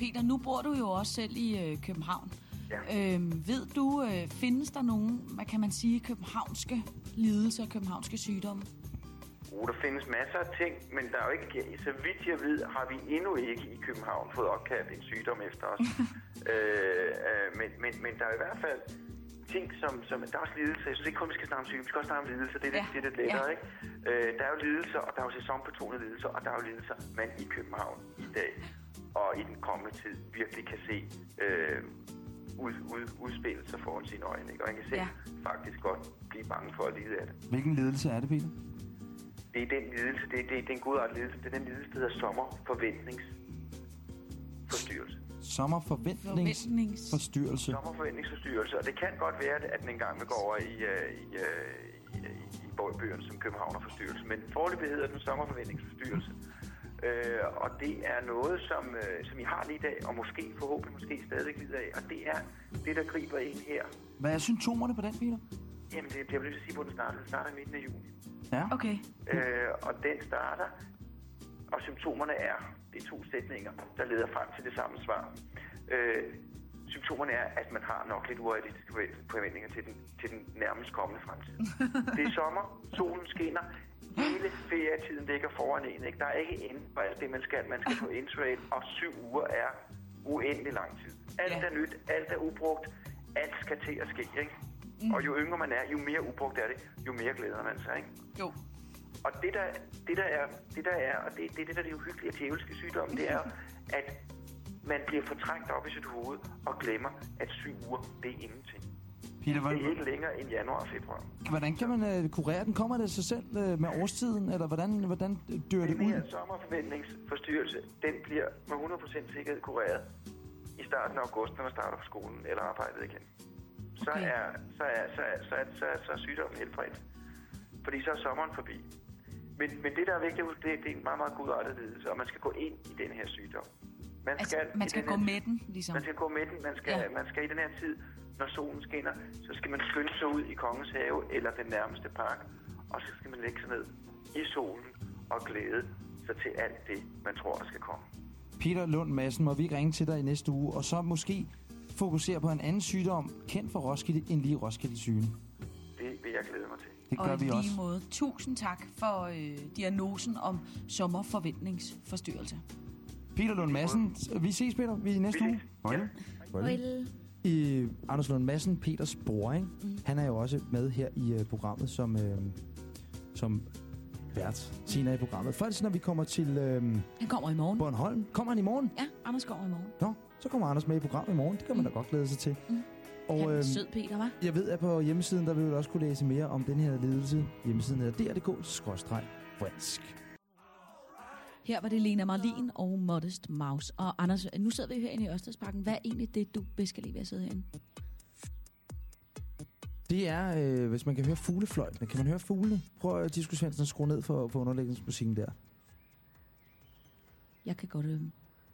Peter, nu bor du jo også selv i øh, København. Ja. Øhm, ved du, øh, findes der nogen, hvad kan man sige, københavnske lidelser, københavnske sygdomme? Uh, der findes masser af ting, men der er jo ikke, så vidt jeg ved, har vi endnu ikke i København fået opkaldt en sygdom efter os. [laughs] øh, øh, men, men, men der er i hvert fald ting, som, som der er også lidelser. Jeg synes ikke kun, vi skal snakke om sygdom, vi skal også snakke om lidelser. Det er, Ja. ja. det, er lidt lettere, ja. ikke? Øh, der er jo lidelser, og der er jo sæsonbetonede lidelser, og der er jo lidelser, man i København i dag og i den kommende tid virkelig kan se øh, ud, ud, udspille sig foran sine øjne. Ikke? Og man kan selv Ja. faktisk godt blive bange for at lide af det. Hvilken ledelse er det, Peter? Det er den lidelse, det, det, det er en godart lidelse, det er den lidelse, der hedder sommerforventningsforstyrrelse. Sommerforventningsforstyrrelse. Forventnings... Sommerforventningsforstyrrelse, og det kan godt være, at den engang vil gå over i, øh, i, i, i, i bøgerne som Københavnerforstyrrelse, men foreløbig hedder den sommerforventningsforstyrrelse. Øh, og det er noget, som, øh, som I har lige i dag, og måske forhåbentlig måske stadig lider af, og det er det, der griber ind her. Hvad er symptomerne på den, Peter? Jamen, det, jeg vil lige sige, hvor den starter. Den starter i midten af juni. Ja. Okay. Øh, og den starter, og symptomerne er, det er to sætninger, der leder frem til det samme svar. Øh, symptomerne er, at man har nok lidt urealistiske forvent- forventninger til den, til den nærmest kommende fremtid. [laughs] Det er sommer, solen skinner, hele ferietiden ligger foran en. Ikke? Der er ikke ind på alt det, man skal. Man skal på interrail, og syv uger er uendelig lang tid. Alt er nyt, alt er ubrugt, alt skal til at ske. Ikke? Mm. Og jo yngre man er, jo mere ubrugt er det, jo mere glæder man sig. Ikke? Jo. Og det der, det der er, det der er, og det, det er det der er det uhyggelige af djævelske sygdomme, det er, at man bliver fortrængt op i sit hoved og glemmer, at syv uger, det er ingenting. Peter, Det er hvordan, ikke længere end januar og februar. hvordan kan man øh, kurere den? Kommer det sig selv øh, med årstiden, eller hvordan, hvordan dør det Den ud? her sommerforventningsforstyrrelse, den bliver med 100% sikkerhed kureret i starten af august, når man starter på skolen eller arbejdet igen. Så, Okay. er, så, er, så, er, så, er, så, er, så er sygdommen helbredt. Fordi så er sommeren forbi. Men, men det, der er vigtigt det, det er en meget, meget godartet lidelse, og man skal gå ind i den her sygdom. Man Altså, man i skal den gå med den, ligesom. Man skal gå med den. Man skal, ja. man skal i den her tid, når solen skinner, så skal man skynde sig ud i Kongens Have eller den nærmeste park, og så skal man lægge sig ned i solen og glæde sig til alt det, man tror, der skal komme. Peter Lund Madsen, må vi ikke ringe til dig i næste uge, og så måske fokusere på en anden sygdom, kendt for Roskilde, end lige Roskilde sygen. Det vil jeg glæde mig til. Det Og gør i vi lige også. måde, tusind tak for øh, diagnosen om sommerforventningsforstyrrelse. Peter Lund Madsen, vi ses, Peter, vi i næste Vi uge. Ja. Well. I Anders Lund Madsen, Peters bror, ikke? Mm. han er jo også med her i uh, programmet som, uh, som vært senere i programmet. Faktisk, når vi kommer til uh, Han kommer i morgen. Bornholm, kommer han i morgen? Ja, Anders kommer i morgen. Nå, så kommer Anders med i programmet i morgen. Det kan man da godt glæde sig til. Mm. Og Han er øh, sød, Peter, var. jeg ved, at på hjemmesiden, der vil du også kunne læse mere om den her ledelse. Hjemmesiden hedder drdk-fransk. Her var det Lena Marlin og Modest Mouse. Og Anders, nu sidder vi herinde i Ørstedsparken. Hvad er egentlig det, du bedst kan lide ved at sidde herinde? Det er, øh, hvis man kan høre fuglefløjtene. Kan man høre fuglene? Prøv at Disco Svendsen at skrue ned for, for underlægningsmusikken der. Jeg kan godt... Øh,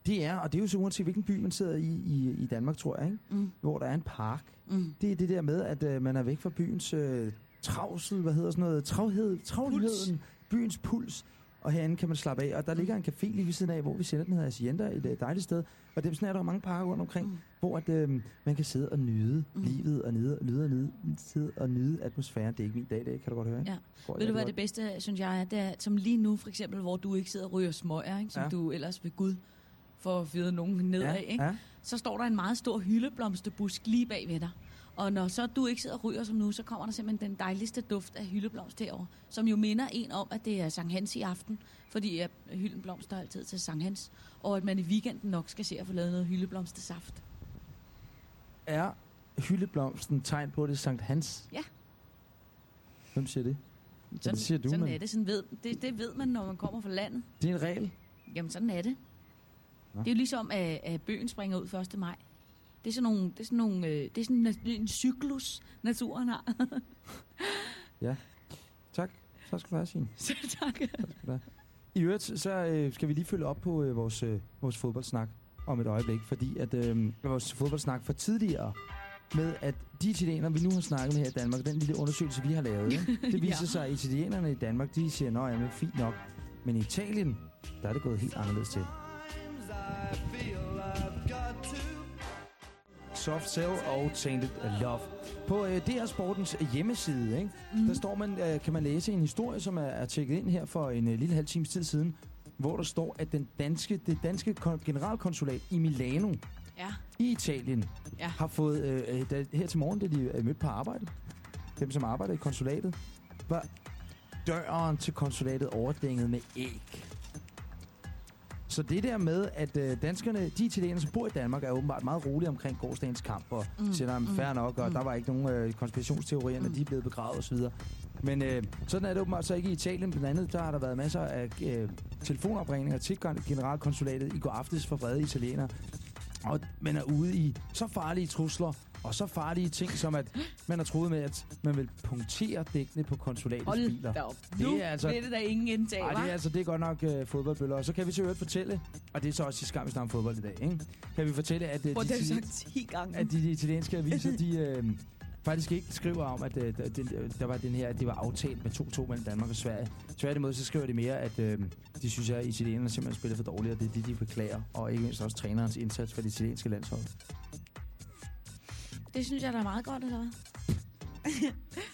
Det er, og det er jo så uanset hvilken by man sidder i, i, i Danmark, tror jeg, ikke? mm, hvor der er en park. mm. Det er det der med, at øh, man er væk fra byens øh, travsel, hvad hedder sådan noget, travhed, travlheden, byens puls. Og herinde kan man slappe af. Og der ligger en café lige ved siden af, hvor vi sender den hedder Hacienda, et øh, dejligt sted. Og dem sådan er der jo mange parker rundt omkring, Mm. hvor at, øh, man kan sidde og nyde Mm. livet og nyde, nyde, nyde, sidde og nyde atmosfæren. Det er ikke min dag, det kan du godt høre, ikke? Ja. Jeg Ved du, hvad det bedste, synes jeg, er? Det er, som lige nu, for eksempel, hvor du ikke sidder og ryger smøger, ikke? som ja. Du ellers ved Gud for at fede nogen nedad, ja, ikke? ja. så står der en meget stor hyldeblomsterbusk lige bag ved dig. Og når så du ikke sidder og ryger som nu, så kommer der simpelthen den dejligste duft af hyldeblomst derovre, som jo minder en om, at det er Sankt Hans i aften, fordi at hyldeblomster er altid til Sankt Hans, og at man i weekenden nok skal se at få lavet noget hyldeblomstersaft. Er hyldeblomsten tegn på, det Sankt Hans? Ja. Hvem siger det? Sådan, det siger du, sådan men er det. Sådan ved, det. Det ved man, når man kommer fra landet. det er en regel. Jamen, sådan er det. Nå. Det er jo ligesom, at, at bøgen springer ud 1. maj. Det er sådan, nogle, det er sådan, nogle, øh, det er sådan en, en cyklus, naturen har. [laughs] Tak. Så skal du have, Signe. [laughs] så tak. Ja. I øvrigt, så øh, skal vi lige følge op på øh, vores, øh, vores fodboldsnak om et øjeblik, fordi at øh, vores fodboldsnak for tidligere med, at de italienere, vi nu har snakket med her i Danmark, den lille undersøgelse, vi har lavet, [laughs] det viser Ja. sig, at italienerne i Danmark, de siger, nå ja, men fint nok. Men i Italien, der er det gået helt anderledes til. Soft Cell og Tainted Love. På øh, DR Sportens hjemmeside, ikke? Mm. der står man, øh, kan man læse en historie, som er, er tjekket ind her for en øh, lille halv times tid siden, hvor der står, at den danske, det danske kon- generalkonsulat i Milano Ja, i Italien Ja. har fået, øh, øh, da, her til morgen, da de er mødt på arbejde, dem som arbejder i konsulatet, var døren til konsulatet overdænget med æg. Så det der med, at øh, danskerne, de italienere, som bor i Danmark, er åbenbart meget rolige omkring gårdsdagens kamp, og Mm, mm, siger, mm, mm, fair nok, og mm. mm. der var ikke nogen øh, konspirationsteorier, når Mm. de er blevet begravet osv. Men øh, sådan er det åbenbart så ikke i Italien. Blandt andet, der har der været masser af øh, telefonopringninger til generalkonsulatet i går aftes for vrede italienere. Og man er ude i så farlige trusler, og så farlige ting, som at man har troet med, at man vil punktere dækkene på konsulatets hold biler. da op. Det Nu er altså- det da ingen indtag, Ej, det er altså det er godt nok øh, fodboldbøller. Og så kan vi så øvrigt fortælle, og det er så også i skam, vi fodbold i dag, ikke? Kan vi fortælle, at, øh, Hvor de, det sagt 10 gange. at de, de italienske aviser, de øh, faktisk ikke skriver om, at øh, der, den, øh, der var den her, at det var aftalt med 2-2 mellem Danmark og Sverige. Tværtimod, så skriver de mere, at øh, de synes, at italienerne simpelthen spiller for dårligt, og det er det, de beklager. Og ikke mindst også trænerens indsats for det italienske landshold. Det synes jeg, der er meget godt, eller hvad?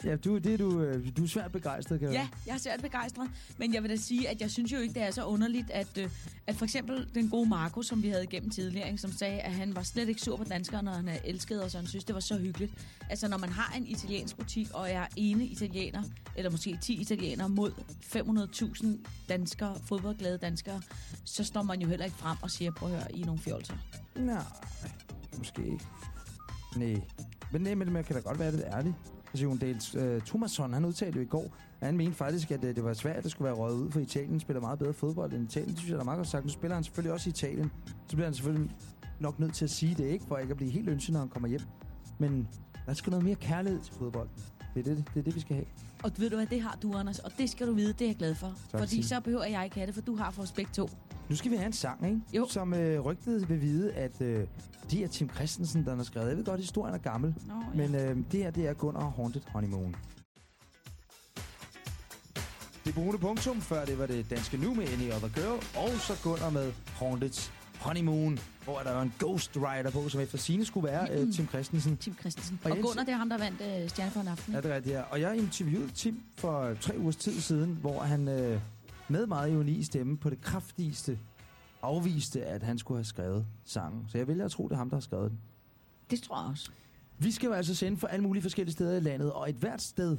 Ja, du, det er du, øh, du er svært begejstret, kan jeg Ja, jeg er svært begejstret, men jeg vil da sige, at jeg synes jo ikke, det er så underligt, at, øh, at for eksempel den gode Marco, som vi havde igennem tidligere, ikke, som sagde, at han var slet ikke sur på danskere, når han elskede os, og han synes, det var så hyggeligt. Altså, når man har en italiensk butik, og er ene italiener, eller måske 10 italienere mod 500.000 danskere, fodboldglade danskere, så står man jo heller ikke frem og siger, prøv at høre, I er nogle fjolser. Nej, måske ikke. Nej. Men nej, men man kan da godt være lidt ærlig. Altså, Jon Dales uh, Thomasson, han udtalte jo i går, at han mente faktisk, at uh, det var svært, at det skulle være røget ud, for Italien spiller meget bedre fodbold end Italien. Det synes jeg, der er meget godt sagt. Nu spiller han selvfølgelig også i Italien. Så bliver han selvfølgelig nok nødt til at sige det, ikke? For ikke at blive helt ønsket, når han kommer hjem. Men der skal noget mere kærlighed til fodbold. Det er det, det, er det vi skal have. Og ved du hvad, det har du, Anders, og det skal du vide, det er jeg glad for. Tak, Fordi Signe. så behøver jeg ikke have det, for du har for os begge to. Nu skal vi have en sang, ikke? Jo. Som øh, rygtet vil vide, at øh, det er Tim Christensen, der har skrevet. Jeg ved godt, historien er gammel. Nå, Men øh, det her, det er Gunnar Haunted Honeymoon. Det brune punktum, før det var det danske nu med Any Other Girl, og så Gunnar med Haunted Honeymoon, hvor der var en Ghost Rider på, som efter sine skulle være øh, Tim Christensen. Tim Christensen. Og Og, Gunnar, det er ham, der vandt øh, Stjerne for en aften. Er det rigtigt, ja. Og jeg interviewede Tim for tre ugers tid siden, hvor han øh, med meget ironi i stemme på det kraftigste afviste, at han skulle have skrevet sangen. Så jeg vælger at tro, det er ham, der har skrevet den. Det tror jeg også. Vi skal jo altså sende for alle mulige forskellige steder i landet, og et hvert sted,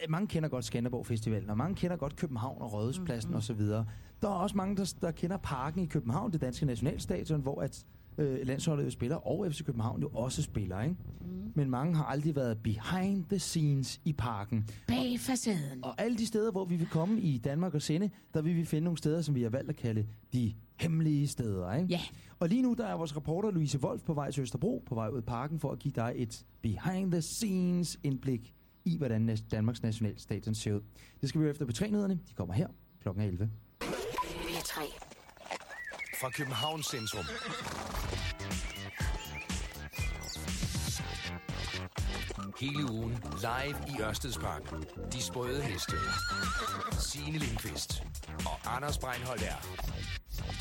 eh, mange kender godt Skanderborg Festivalen, og mange kender godt København og Rådhuspladsen mm, mm. osv. Der er også mange, der, der kender parken i København, det danske nationalstadion, hvor at, øh, landsholdet jo spiller, og FC København jo også spiller, ikke? Mm. Men mange har aldrig været behind the scenes i parken. Bag facaden. Og alle de steder, hvor vi vil komme i Danmark og sende, der vil vi finde nogle steder, som vi har valgt at kalde de hemmelige steder. Ikke? Ja. Og lige nu der er vores reporter Louise Wolf på vej til Østerbro, på vej ud i parken, for at give dig et behind the scenes indblik i, hvordan Danmarks nationalstadion ser ud. Det skal vi efter betrænyhederne. De kommer her kl. 11. P3. Fra Københavns centrum. Hele ugen live i Ørstedspark. De sprøde heste. Signe Lindqvist og Anders Breinholt er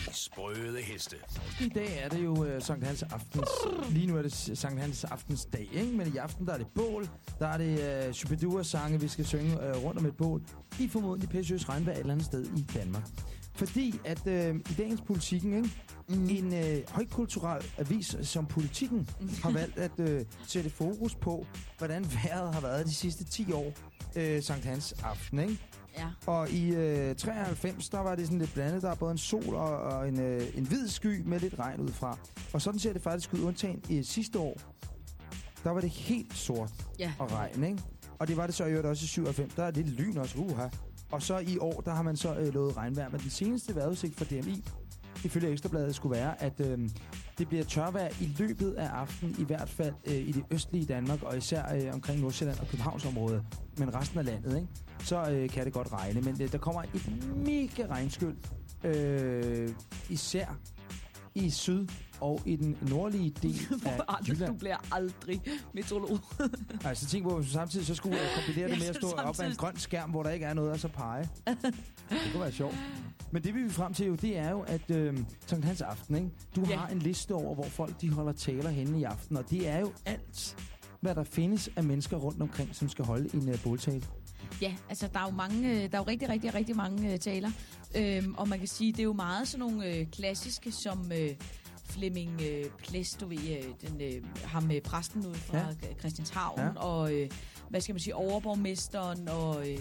de sprøde heste. I dag er det jo øh, Sankt Hans Aftens. Lige nu er det Sankt Hans Aftens dag, ikke? Men i aften der er det bål. Der er det øh, Shubidua-sange, vi skal synge øh, rundt om et bål. I formodentlig pæsøs regnvejr et eller andet sted i Danmark. Fordi at uh, i dagens politikken, ikke? Mm. En øh, højkulturel avis som Politikken har valgt at øh, sætte fokus på, hvordan vejret har været de sidste 10 år øh, Sankt Hans aften. Ikke? Ja. Og i øh, 93, der var det sådan lidt blandet. Der er både en sol og, og en, øh, en hvid sky med lidt regn ud fra. Og sådan ser det faktisk ud, undtagen i sidste år. Der var det helt sort Ja. og regn, ikke? Og det var det så i øvrigt også i 97. Der er lidt lyn også, uha. Og så i år, der har man så øh, lovet regnvejr. Men den seneste vejrudsigt fra DMI, ifølge Ekstrabladet, skulle være, at øh, det bliver tørvejr i løbet af aftenen, i hvert fald øh, i det østlige Danmark, og især øh, omkring Nordsjælland og Københavnsområdet. Men resten af landet, ikke? så øh, kan det godt regne. Men øh, der kommer et mega regnskyld, øh, især i syd og i den nordlige del [laughs] af Anders, du Jylland. bliver aldrig meteorolog. [laughs] Altså tænk på, hvis du samtidig så skulle kombinere det med at stå op ad en samtidig- grøn skærm, hvor der ikke er noget, og så pege. Det kunne være sjovt. Men det vi vil frem til jo, det er jo, at øh, Sankt Hans Aften, ikke? du Ja. har en liste over, hvor folk de holder taler henne i aften, og det er jo alt, hvad der findes af mennesker rundt omkring, som skal holde en øh, båltale. Ja, altså der er jo mange, øh, der er jo rigtig, rigtig, rigtig mange øh, taler. Øhm, og man kan sige, det er jo meget sådan nogle øh, klassiske, som øh, Flemming øh, Plæst, du ved, øh, den, øh, ham med præsten ud fra Ja. Christianshavn, Ja. og øh, hvad skal man sige, overborgmesteren, og øh,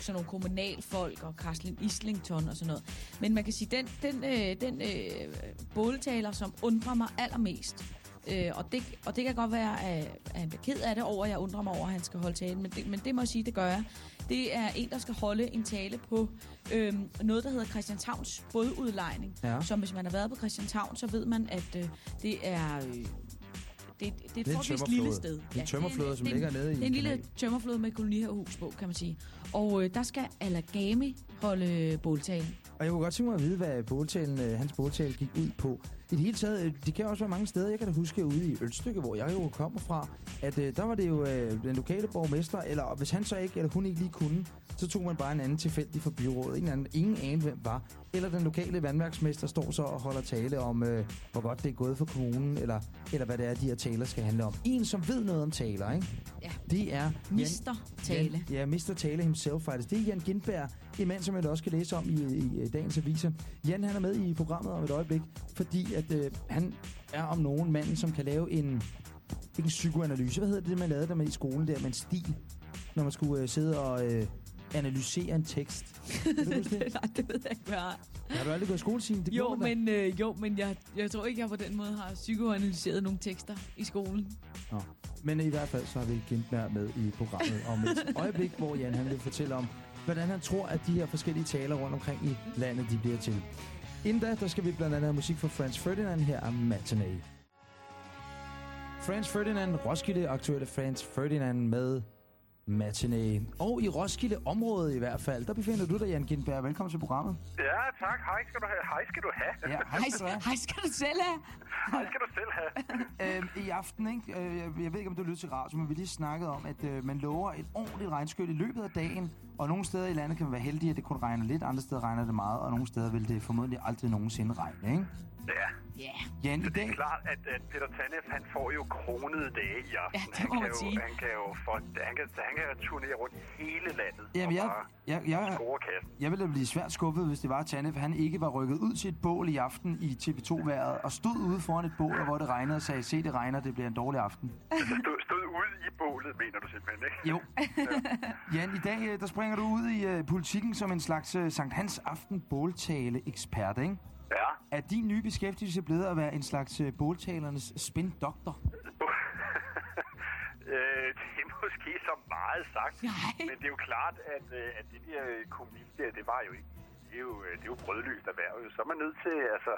sådan nogle kommunalfolk, og Karsten Islington og sådan noget. Men man kan sige, den, den, øh, den øh, båltaler, som undrer mig allermest, Øh, og, det, og det kan godt være, at, at han bliver ked af det over, at jeg undrer mig over, at han skal holde tale. Men det, men det må jeg sige, det gør jeg. Det er en, der skal holde en tale på øhm, noget, der hedder Christianshavns bådudlejning. Ja. Så hvis man har været på Christianshavn, så ved man, at øh, det er... Øh, det, det, det er et forholdsvis lille sted. Det er en tømmerflåde, som det er ligger nede i Det er en lille kanalen. tømmerflåde med kolonihavehus på, kan man sige. Og øh, der skal Alagami holde båltale. Og jeg kunne godt tænke mig at vide, hvad båltalen, øh, hans båltale gik ud på. I det hele taget, øh, det kan også være mange steder. Jeg kan da huske ude i Ølstykke, hvor jeg jo kommer fra, at øh, der var det jo øh, den lokale borgmester, eller hvis han så ikke, eller hun ikke lige kunne, så tog man bare en anden tilfældig fra byrådet. Ingen, anden, ingen anede, hvem var. Eller den lokale vandværksmester står så og holder tale om, øh, hvor godt det er gået for kommunen, eller, eller hvad det er, de her taler skal handle om. En, som ved noget om taler, ikke? Ja. Det er... Jan- Mister Tale. Jan, ja, Mr. Tale himself faktisk. Det er Jan Gindberg, en mand, som jeg også kan læse om i, i, i dagens aviser. Jan, han er med i programmet om et øjeblik, fordi at øh, han er om nogen manden, som kan lave en, ikke en psykoanalyse. Hvad hedder det, man lavede der med i skolen der med en stil, når man skulle øh, sidde og øh, analysere en tekst? Det? [laughs] Nej, det ved jeg ikke, hvad har. Du aldrig gået i skole, Signe? Det Jo, men, øh, jo, men jeg, jeg tror ikke, jeg på den måde har psykoanalyseret nogle tekster i skolen. Nå. Men i hvert fald så har vi Gindberg med i programmet om et [laughs] øjeblik, hvor Jan han vil fortælle om, hvordan han tror, at de her forskellige taler rundt omkring i landet, de bliver til. Inden da, der skal vi blandt andet have musik fra Franz Ferdinand her er Matinee. Franz Ferdinand, Roskilde, aktuelle Franz Ferdinand med Matinee. Og i Roskilde-området i hvert fald, der befinder du dig, Jan Gindberg. Velkommen til programmet. Ja, tak. Hej skal du have. Hej skal du have. Ja, hej skal du have. Hej, skal du selv have? Hej skal du selv have. [laughs] Øhm, I aften, ikke? Øh, jeg- jeg ved ikke, om du lytter til radio, men vi lige snakket om, at øh, man lover et ordentligt regnskyld i løbet af dagen. Og nogle steder i landet kan man være heldig, at det kun regner lidt, andre steder regner det meget, og nogle steder vil det formodentlig aldrig nogensinde regne, ikke? Ja, Ja, Jan, i det dag... er klart, at, at Peter Tanef, han får jo kronede dage i aften. Ja, det han må kan man jo, sige. Han kan jo få, han kan, han kan turnere rundt i hele landet Jamen, jeg, jeg, jeg, jeg ville da blive svært skuffet, hvis det var, Tanef han ikke var rykket ud til et bål i aften i TV2-været, og stod ude foran et bål, hvor det regnede og sagde, se det regner, det bliver en dårlig aften. [laughs] Stod, stod ude i bålet, mener du simpelthen, ikke? Jo. Jan, i dag øh, der springer du ud i uh, politikken som en slags uh, Sankt Hans Aften båltale-ekspert, ikke? Ja. Er din nye beskæftigelse blevet at være en slags uh, båltalernes spin-doktor? [laughs] øh, det er måske så meget sagt, Nej. men det er jo klart, at, øh, at det der øh, komik der, det var jo ikke, det er jo, øh, det er jo brødløst erhverv. jo. Så er man nødt til, altså,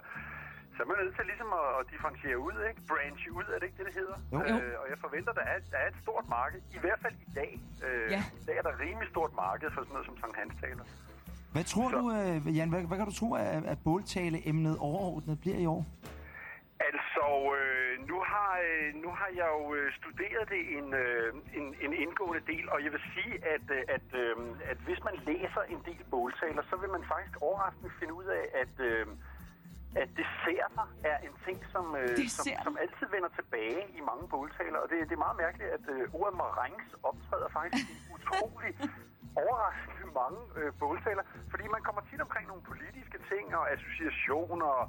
så er man nødt til ligesom at, at differentiere ud, ikke? Branche ud, er det ikke det, det hedder? Jo. Øh, og jeg forventer, der er, der er et stort marked, i hvert fald i dag. Øh, Ja. I dag er der rimelig stort marked for sådan noget som Sankt Hans taler. Hvad tror Så- du, uh, Jan, hvad, hvad kan du tro, at, at båltale-emnet overordnet bliver i år? Altså, øh, nu, har, øh, nu har jeg jo øh, studeret det en, øh, en, en indgående del, og jeg vil sige, at, øh, at, øh, at hvis man læser en del båltaler, så vil man faktisk overraskende finde ud af, at, øh, at desserter er en ting, som, øh, som, som altid vender tilbage i mange båltaler. Og det, det er meget mærkeligt, at øh, ordet marengs optræder faktisk i utrolig [laughs] overraskende mange øh, båltaler, fordi man kommer tit omkring nogle politiske ting og associationer, og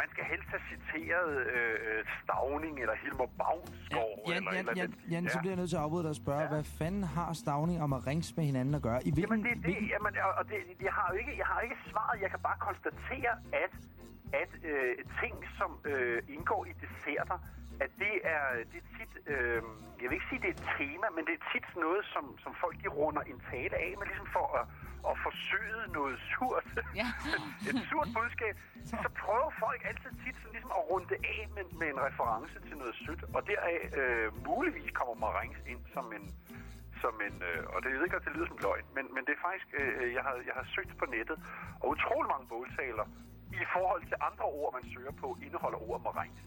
man skal helst have citeret øh, Stavning eller Hilmar Bavnsgaard. Jan, eller, Jan, eller Jan, den- Jan, så Ja. bliver jeg nødt til at afbryde dig og spørge, Ja. hvad fanden har Stavning og Marings med hinanden at gøre? I hvilken, Jamen, det, det, hvilken, jamen, og- og det, jeg, har jo ikke, jeg har jo ikke svaret. Jeg kan bare konstatere, at, at øh, ting, som øh, indgår i desserter, at det er, det er tit, øh, jeg vil ikke sige, det er et tema, men det er tit noget, som, som folk de runder en tale af med, ligesom for at, at forsøge noget surt. Ja. [laughs] et surt budskab. Så prøver folk altid tit sådan ligesom at runde det af med, med en reference til noget sødt, og deraf øh, muligvis kommer Marings ind som en, som en, øh, og det ved ikke, at det lyder som løgn, men, men det er faktisk, øh, jeg, har, jeg har søgt på nettet, og utrolig mange båltaler i forhold til andre ord, man søger på, indeholder ordet marings.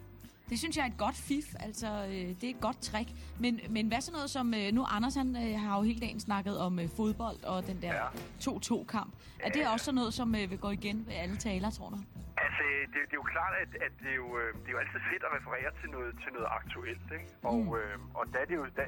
Det synes jeg er et godt fif, altså øh, det er et godt trick. Men, men hvad så noget som, øh, nu Anders han øh, har jo hele dagen snakket om øh, fodbold og den der Ja. 2-2-kamp. Er det også sådan noget, som øh, vil gå igen ved alle taler, tror du? Altså, det, det er jo klart, at, at det, er jo, øh, det er jo altid fedt at referere til noget, til noget aktuelt, ikke? Og, Mm. øh, og der er det jo... Der,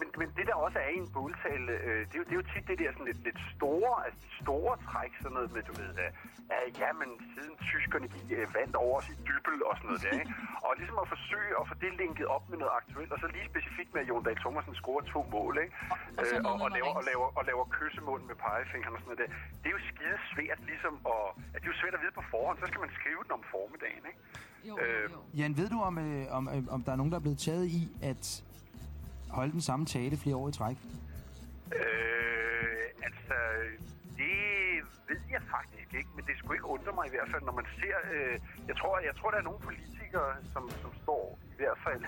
men, men det, der også er i en båltale, øh, det, er jo, det er jo tit det der sådan lidt, lidt store, altså store træk, sådan noget med, du ved, at, at jamen, siden tyskerne gik øh, vandt over os i dybel og sådan noget der, ikke? [laughs] Og ligesom at forsøge at få det linket op med noget aktuelt, og så lige specifikt med, at Jon Dahl Thomasen scorer to mål, ikke? og Øh, og, og, laver, og, laver, og laver kyssemund med pegefingeren og sådan noget der. Det er jo skide svært ligesom at... at det er jo svært at vide på forhånd, så skal man skrive den om formiddagen, ikke? Jo, Øh, jo. Jan, ved du, om, øh, om, øh, om der er nogen, der er blevet taget i at holde den samme tale flere år i træk? Øh, altså, det ved jeg faktisk ikke, men det skulle ikke undre mig i hvert fald, når man ser... Øh, jeg, tror, jeg tror, der er nogle politikere, som, som står i hvert fald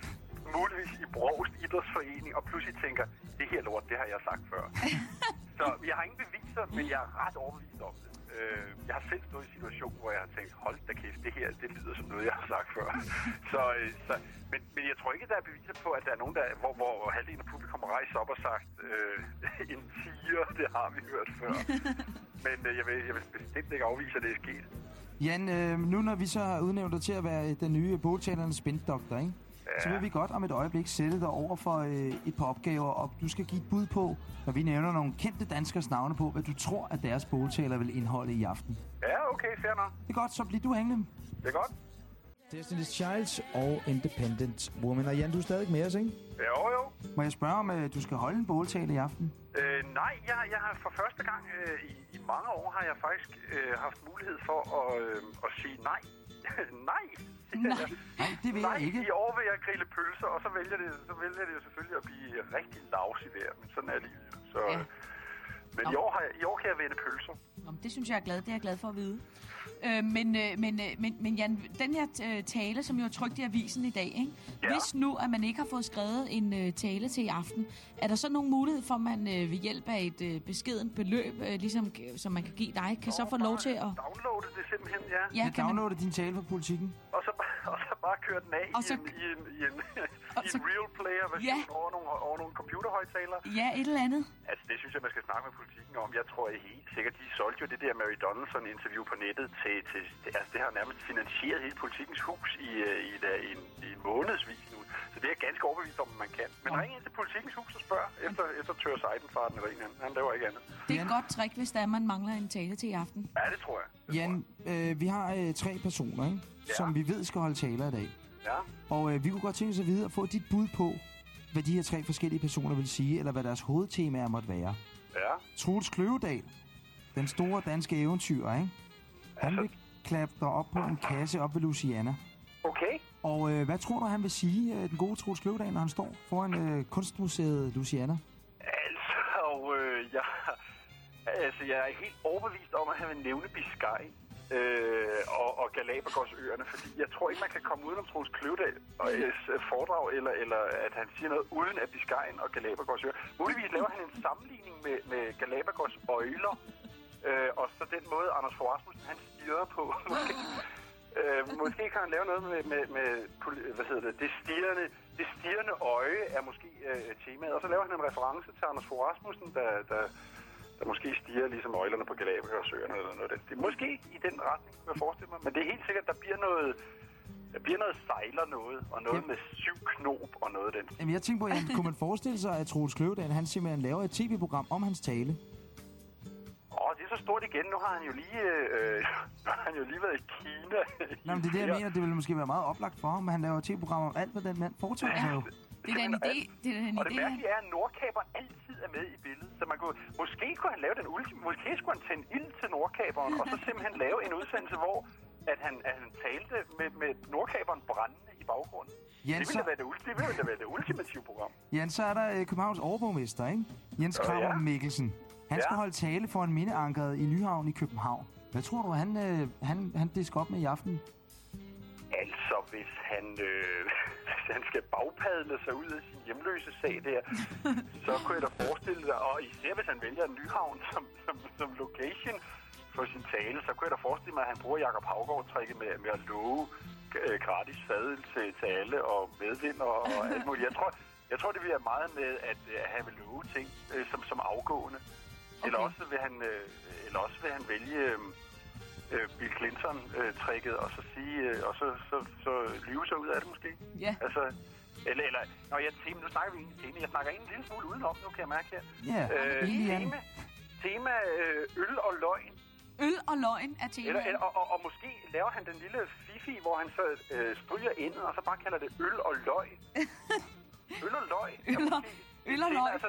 [laughs] muligvis i Brogst Idrætsforening, og pludselig tænker, det her lort, det har jeg sagt før. [laughs] Så jeg har ingen beviser, men jeg er ret overbevist om det. Øh, jeg har selv stået i en situation, hvor jeg har tænkt, hold da kæft, det her, det lyder som noget, jeg har sagt før. [laughs] så, øh, så, men, men jeg tror ikke, der er beviser på, at der er nogen, der, hvor, hvor halvdelen af publikum har rejst op og sagt, øh, [laughs] en tiger, det har vi hørt før. [laughs] men øh, jeg, vil, jeg vil bestemt ikke afvise, at det er sket. Jan, øh, nu når vi så har udnævnt dig til at være den nye båltalernes spindoktor, ikke? Så vil vi godt om et øjeblik sætte dig over for øh, et par opgaver, og du skal give et bud på, når vi nævner nogle kendte danskers navne på, hvad du tror, at deres båltaler vil indeholde i aften. Ja, okay, fair nok. Det er godt, så bliver du hængende. Det er godt. Destiny's Childs og Independent Woman. Og Jan, du er stadig med os, ikke? Jo, jo. Må jeg spørge, om øh, du skal holde en båltale i aften? Øh, nej, jeg, jeg har for første gang øh, i, i mange år har jeg faktisk øh, haft mulighed for at, øh, at sige nej. [laughs] nej. Nej. Nej, det vil nej, jeg ikke. i år vil jeg grille pølser, og så vælger det, så vælger det jo selvfølgelig at blive rigtig lavs i der, men sådan er livet. jo. Så, Ja. Men i år, har jeg, i år kan jeg vende pølser. Nå, men det synes jeg er glad. Det er jeg glad for at vide. Øh, men, øh, men, øh, men, men Jan, den her øh, tale, som jo er trykt i avisen i dag, ikke? Ja. hvis nu, at man ikke har fået skrevet en øh, tale til i aften, er der så nogen mulighed for, at man øh, ved hjælp af et øh, beskedent beløb, øh, ligesom, øh, som man kan give dig, kan så få lov til at... Downloade det simpelthen, ja. Ja, kan man, downloader din tale på politikken. Og, så, [laughs] og så bare køre den af Og i, så- en, i, en, i, en, [laughs] Og så- en real player version Ja. over nogle, over nogle computerhøjtalere. ja, et eller andet. Altså, det synes jeg, man skal snakke med politikken om. Jeg tror helt sikkert, de solgte jo det der Mary Donaldson-interview på nettet til... til altså, det har nærmest finansieret hele politikens hus i, øh, i, i, i, en, i en månedsvis nu. Så det er jeg ganske overbevist om, man kan. Men ring ind til politikens hus og spørg efter, efter Tør Seidenfarten ren. Han, han laver ikke andet. Det er et godt trick, hvis der er, man mangler en tale til i aften. Ja, det tror jeg. Det Jan, øh, vi har øh, tre personer, ikke? Ja. som vi ved skal holde taler i dag. tror jeg. Ja. Og øh, vi kunne godt tænke os at vide og få dit bud på, hvad de her tre forskellige personer vil sige, eller hvad deres hovedtemaer måtte være. Ja. Troels Kløvedal, den store danske eventyr, ikke? Han vil klatre op på en kasse op ved Luciana. Okay. Og øh, hvad tror du, han vil sige, øh, den gode Troels Kløvedal, når han står foran øh, kunstmuseet Luciana? Altså, øh, jeg, altså, jeg er helt overbevist om, at han vil nævne Biscay øh, og, og Galapagosøerne, fordi jeg tror ikke, man kan komme udenom Troels Kløvedal og øh, foredrag, eller, eller at han siger noget uden at Biscayen og Galapagosøer. Muligvis laver han en sammenligning med, med Galapagos øjler, øh, og så den måde, Anders Fogh Rasmussen, han styrer på. [gasps] [laughs] Måske, øh, måske kan han lave noget med, med, med hvad hedder det, det stirrende, det stirrende øje er måske øh, temaet. Og så laver han en reference til Anders Fogh Rasmussen, der, der, der måske stiger ligesom øjlerne på Galapagosøerne eller noget. Det er måske i den retning, kunne jeg forestille mig. Men det er helt sikkert, der bliver noget, der bliver noget sejler noget, og noget Jamen. med syv knop og noget af den. Jamen, jeg tænker på, Jan, kunne man forestille sig, at Troels Kløvedal, han simpelthen laver et tv-program om hans tale? Åh, det er så stort igen. Nu har han jo lige, øh, [laughs] nu har han jo lige været i Kina. Nå, men det er det, jeg mener. Det ville måske være meget oplagt for ham, at han laver et tv-program om alt, hvad den mand foretager sig. jo. Det er da en idé. Det er en Og det idé. mærkelige er, at Nordkaberen altid er med i billedet. Så man kunne, måske kunne han lave den ultim, måske skulle han tænde ild til Nordkaberen, og så simpelthen lave en udsendelse, hvor at han, at han talte med, med Nordkaberen brændende i baggrunden. Jan, det ville da være det, ul- det, ville da være det ultimative program. Jan, så er der øh, Københavns overborgmester, ikke? Jens Kramer ja. Mikkelsen. Han skal Ja. holde tale for en mindeankeret i Nyhavn i København. Hvad tror du, han, øh, han, han disker op med i aften? Altså, hvis han, øh, [laughs] hvis han skal bagpadle sig ud af sin hjemløse sag der, [laughs] så kunne jeg da forestille dig, og især hvis han vælger Nyhavn som, som, som location for sin tale, så kunne jeg da forestille mig, at han bruger Jakob Havgaard-trækket med, med at love øh, gratis fadel til, til alle og medvind og, og alt muligt. Jeg tror, jeg tror, det bliver meget med, at øh, han vil love ting øh, som, som afgående. Okay. Eller, også vil han, øh, eller også vil han vælge... Øh, øh, Bill Clinton-tricket, og så sige, øh, og så, så, så lyve sig ud af det måske. Ja. Altså, eller, eller, når jeg tema, nu snakker vi egentlig tema, jeg snakker en lille smule udenom, nu kan jeg mærke her. Ja, Øh, enig, Jan. tema, tema øh, øl og løgn, Øl og løgn er eller, temaet. eller, og, og, og måske laver han den lille fifi, hvor han så øh, stryger ind, og så bare kalder det øl og løgn. [laughs] øl og løgn. er Øl og- måske tema, løgn. Altså,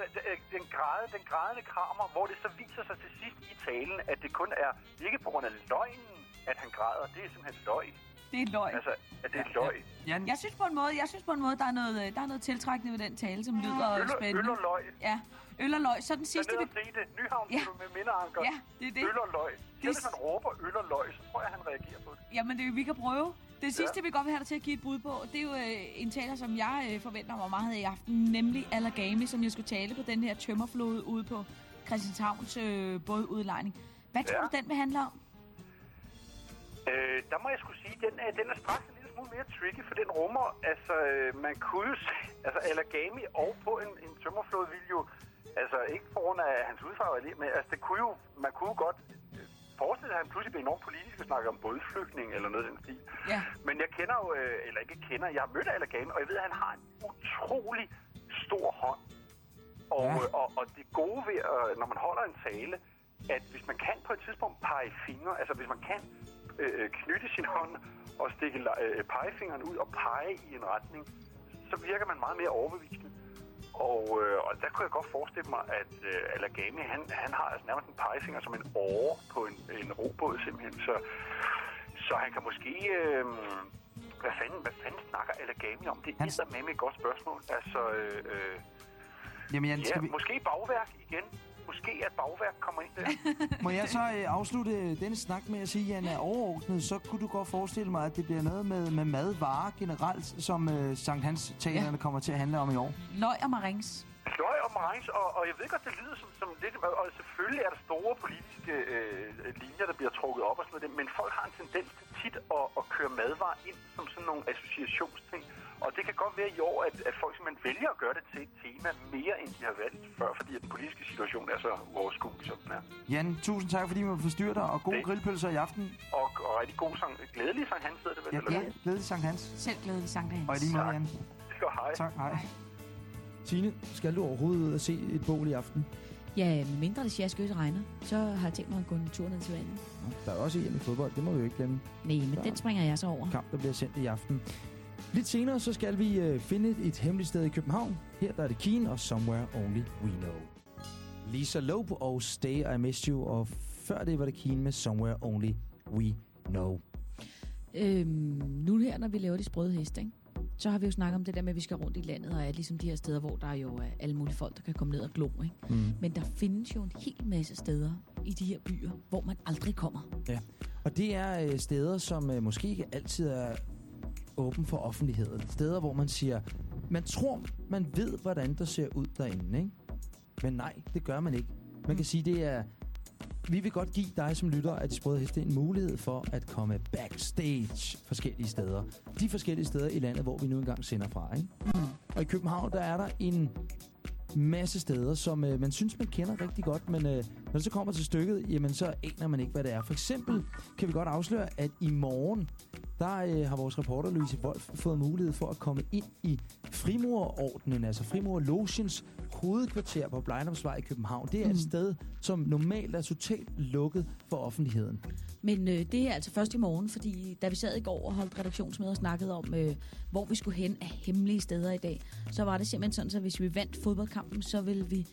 den, græde, den grædende kramer, hvor det så viser sig til sidst i talen, at det kun er ikke på grund af løgnen, at han græder. Det er simpelthen løgn. Det er løgn. Altså, at det er løgn. Jan, Jeg synes på en måde, jeg synes på en måde, der er noget, øh, der er noget tiltrækkende ved den tale, som lyder Øl, spændende. øl og løg. Ja, øl og løg. Så den sidste, ned vi... og se det. Nyhavn Ja. ja. med mindeanker. Ja, det er det. Øl og løg. Det er hvis man råber øl og løg, så tror jeg, han reagerer på det. Jamen, det, vi kan prøve. Det sidste, vi godt vil have dig til at give et bud på, det er jo øh, en taler, som jeg øh, forventer mig meget i aften, nemlig Allergami, som jeg skulle tale på den her tømmerflåde ude på Christianshavns øh, bådudlejning. Hvad tror Ja. du, den vil handle om? Øh, der må jeg skulle sige, den er, den er straks en lille smule mere tricky, for den rummer, altså, øh, man kunne jo se, [laughs] altså, Alagami og på en, en tømmerflåde ville jo, altså, ikke på grund af hans udfarve, men altså, det kunne jo, man kunne jo godt øh, forestille sig, at han pludselig blev enormt politisk og snakke om bådflygtning eller noget af den stil. Ja. Men jeg kender jo, øh, eller ikke kender, jeg har mødt Alagami, og jeg ved, at han har en utrolig stor hånd. Og, Ja. og, og det gode ved, øh, når man holder en tale, at hvis man kan på et tidspunkt pege fingre, altså hvis man kan øh, knytte sin hånd og stikke øh, pegefingeren ud og pege i en retning, så virker man meget mere overbevisende. Og, øh, og der kunne jeg godt forestille mig, at øh, Alagami, han, han har altså nærmest en pegefinger som en åre på en, en robåd simpelthen. Så, så han kan måske... Øh, hvad fanden, hvad fanden snakker Alagami om? Det er Han- med et godt spørgsmål. Altså, øh, øh, Jamen, Jan, ja, vi, måske bagværk igen. Måske at bagværk kommer ind der. må jeg så øh, afslutte denne snak med at sige, at Jan er overordnet, så kunne du godt forestille mig, at det bliver noget med, med madvarer generelt, som øh, Sankt Hans talerne ja. kommer til at handle om i år. Løg og marings. Løg og marengs, og, og jeg ved godt, det lyder som, som lidt... Og selvfølgelig er der store politiske øh, linjer, der bliver trukket op og sådan noget, men folk har en tendens til tit at, at køre madvarer ind som sådan nogle associationsting. Og det kan godt være i år, at, at folk simpelthen vælger at gøre det til et tema mere, end de har valgt før, fordi at den politiske situation er så uoverskuelig, som den er. Jan, tusind tak, fordi vi forstyrre dig, og god Det- grillpølser i aften. Og, og rigtig god sang. Glædelig sang, han sidder det vel? Ja, hvad? glædelig, Sankt Hans. Selv glædelig Sankt Hans. Og i lige måde. Jan. Så hej. Tak, hej. Tine, skal du overhovedet ud og se et bål i aften? Ja, med mindre det sjaskøse regner, så har jeg tænkt mig at gå en tur ned til vandet. Nå, Der er også en i fodbold, det må vi jo ikke glemme. Nej, men den springer jeg så over. Kamp, der bliver sendt i aften. Lidt senere, så skal vi øh, finde et, hemmeligt sted i København. Her der er det Keen og Somewhere Only We Know. Lisa Loeb og Stay I Miss You, og før det var det Keen med Somewhere Only We Know. Øhm, nu her, når vi laver de sprøde heste, ikke? så har vi jo snakket om det der med, at vi skal rundt i landet, og er ligesom de her steder, hvor der jo er alle mulige folk, der kan komme ned og glo. Ikke? Mm. Men der findes jo en hel masse steder i de her byer, hvor man aldrig kommer. Og det er øh, steder, som øh, måske ikke altid er åben for offentligheden. Steder, hvor man siger, man tror, man ved, hvordan der ser ud derinde, ikke? Men nej, det gør man ikke. Man kan sige, det er... Vi vil godt give dig som lytter af De Sprøde Heste en mulighed for at komme backstage forskellige steder. De forskellige steder i landet, hvor vi nu engang sender fra, ikke? Og i København, der er der en masse steder, som øh, man synes, man kender rigtig godt, men øh, når det så kommer til stykket, jamen så aner man ikke, hvad det er. For eksempel kan vi godt afsløre, at i morgen, der øh, har vores reporter Louise Wolf fået mulighed for at komme ind i Frimurordenen, altså Frimur Lotions hovedkvarter på Blejdomsvej i København. Det er et Mm. sted, som normalt er totalt lukket for offentligheden. Men øh, det er altså først i morgen, fordi da vi sad i går og holdt redaktionsmøde og snakkede om, øh, hvor vi skulle hen af hemmelige steder i dag, så var det simpelthen sådan, at hvis vi vandt fodboldkampen, så ville vi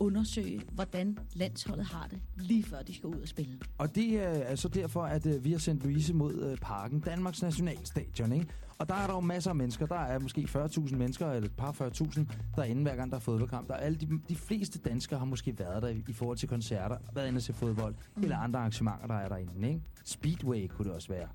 undersøge, hvordan landsholdet har det, lige før de skal ud og spille. Og det er altså derfor, at øh, vi har sendt Louise mod øh, parken, Danmarks Nationalstadion, ikke? Og der er der jo masser af mennesker. Der er måske 40.000 mennesker, eller et par 40.000 derinde, hver gang der er fodboldkamp. Der er alle de, de fleste danskere har måske været der i, i forhold til koncerter, været inde og se fodbold, mm. eller andre arrangementer, der er derinde, ikke? Speedway kunne det også være.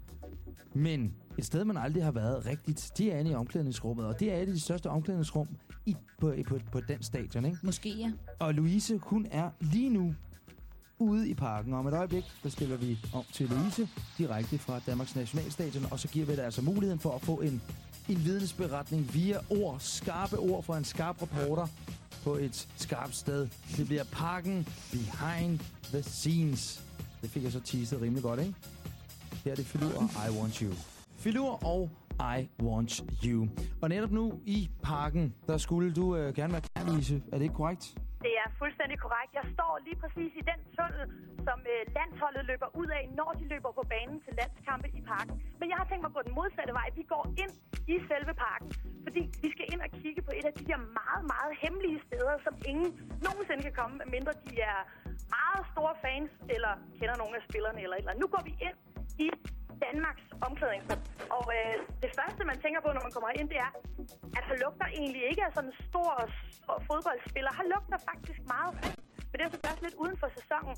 Men et sted, man aldrig har været rigtigt, det er inde i omklædningsrummet, og det er et af de største omklædningsrum i, på, på, på den stadion, ikke? Måske ja. Og Louise, hun er lige nu ude i parken. Om et øjeblik, der spiller vi om til Louise direkte fra Danmarks Nationalstadion, og så giver vi dig altså muligheden for at få en, en vidensberetning via ord, skarpe ord fra en skarp reporter på et skarpt sted. Det bliver parken behind the scenes. Det fik jeg så teaset rimelig godt, ikke? Her er det Filur og I Want You. Filur og I Want You. Og netop nu i parken, der skulle du øh, gerne være klar, Er det ikke korrekt? Det er fuldstændig korrekt. Jeg står lige præcis i den tunnel, som øh, landsholdet løber ud af, når de løber på banen til landskampe i parken. Men jeg har tænkt mig at gå den modsatte vej. Vi går ind i selve parken, fordi vi skal ind og kigge på et af de der meget, meget hemmelige steder, som ingen nogensinde kan komme, medmindre de er meget store fans, eller kender nogle af spillerne eller et eller andet. Nu går vi ind i Danmarks omklædningsrum. Og øh, det første, man tænker på, når man kommer ind, det er, at han lugter egentlig ikke af sådan en stor, stor fodboldspiller. Han lugter faktisk meget fint. Men det er så først lidt uden for sæsonen.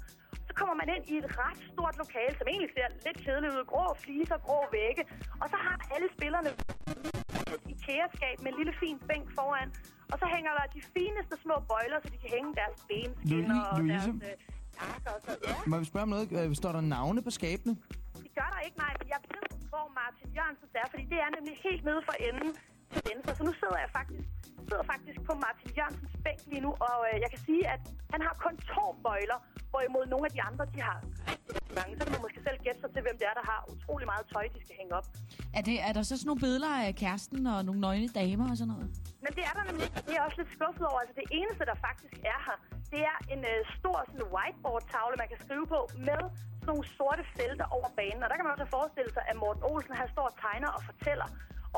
Så kommer man ind i et ret stort lokale, som egentlig ser lidt kedeligt ud. Grå fliser, grå vægge. Og så har alle spillerne et IKEA-skab med en lille fin bænk foran. Og så hænger der de fineste små bøjler, så de kan hænge deres benskinner og Louise? deres... Øh, og så, ja. Må vi spørge om noget? Øh, Står der navne på skabene? Det gør der ikke, nej, men jeg ved, hvor Martin Jørgensen er, fordi det er nemlig helt nede for enden til venstre. Så nu sidder jeg faktisk, sidder faktisk på Martin Jørgensens bænk lige nu, og øh, jeg kan sige, at han har kun to bøjler, hvorimod nogle af de andre, de har mange. Så kan man måske selv gætte sig til, hvem det er, der har utrolig meget tøj, de skal hænge op. Er, det, er der så sådan nogle billeder af kæresten og nogle nøgne damer og sådan noget? Men det er der nemlig. Det er jeg også lidt skuffet over. Altså det eneste, der faktisk er her, det er en øh, stor sådan whiteboard-tavle, man kan skrive på, med sådan nogle sorte felter over banen. Og der kan man også forestille sig, at Morten Olsen her står og tegner og fortæller.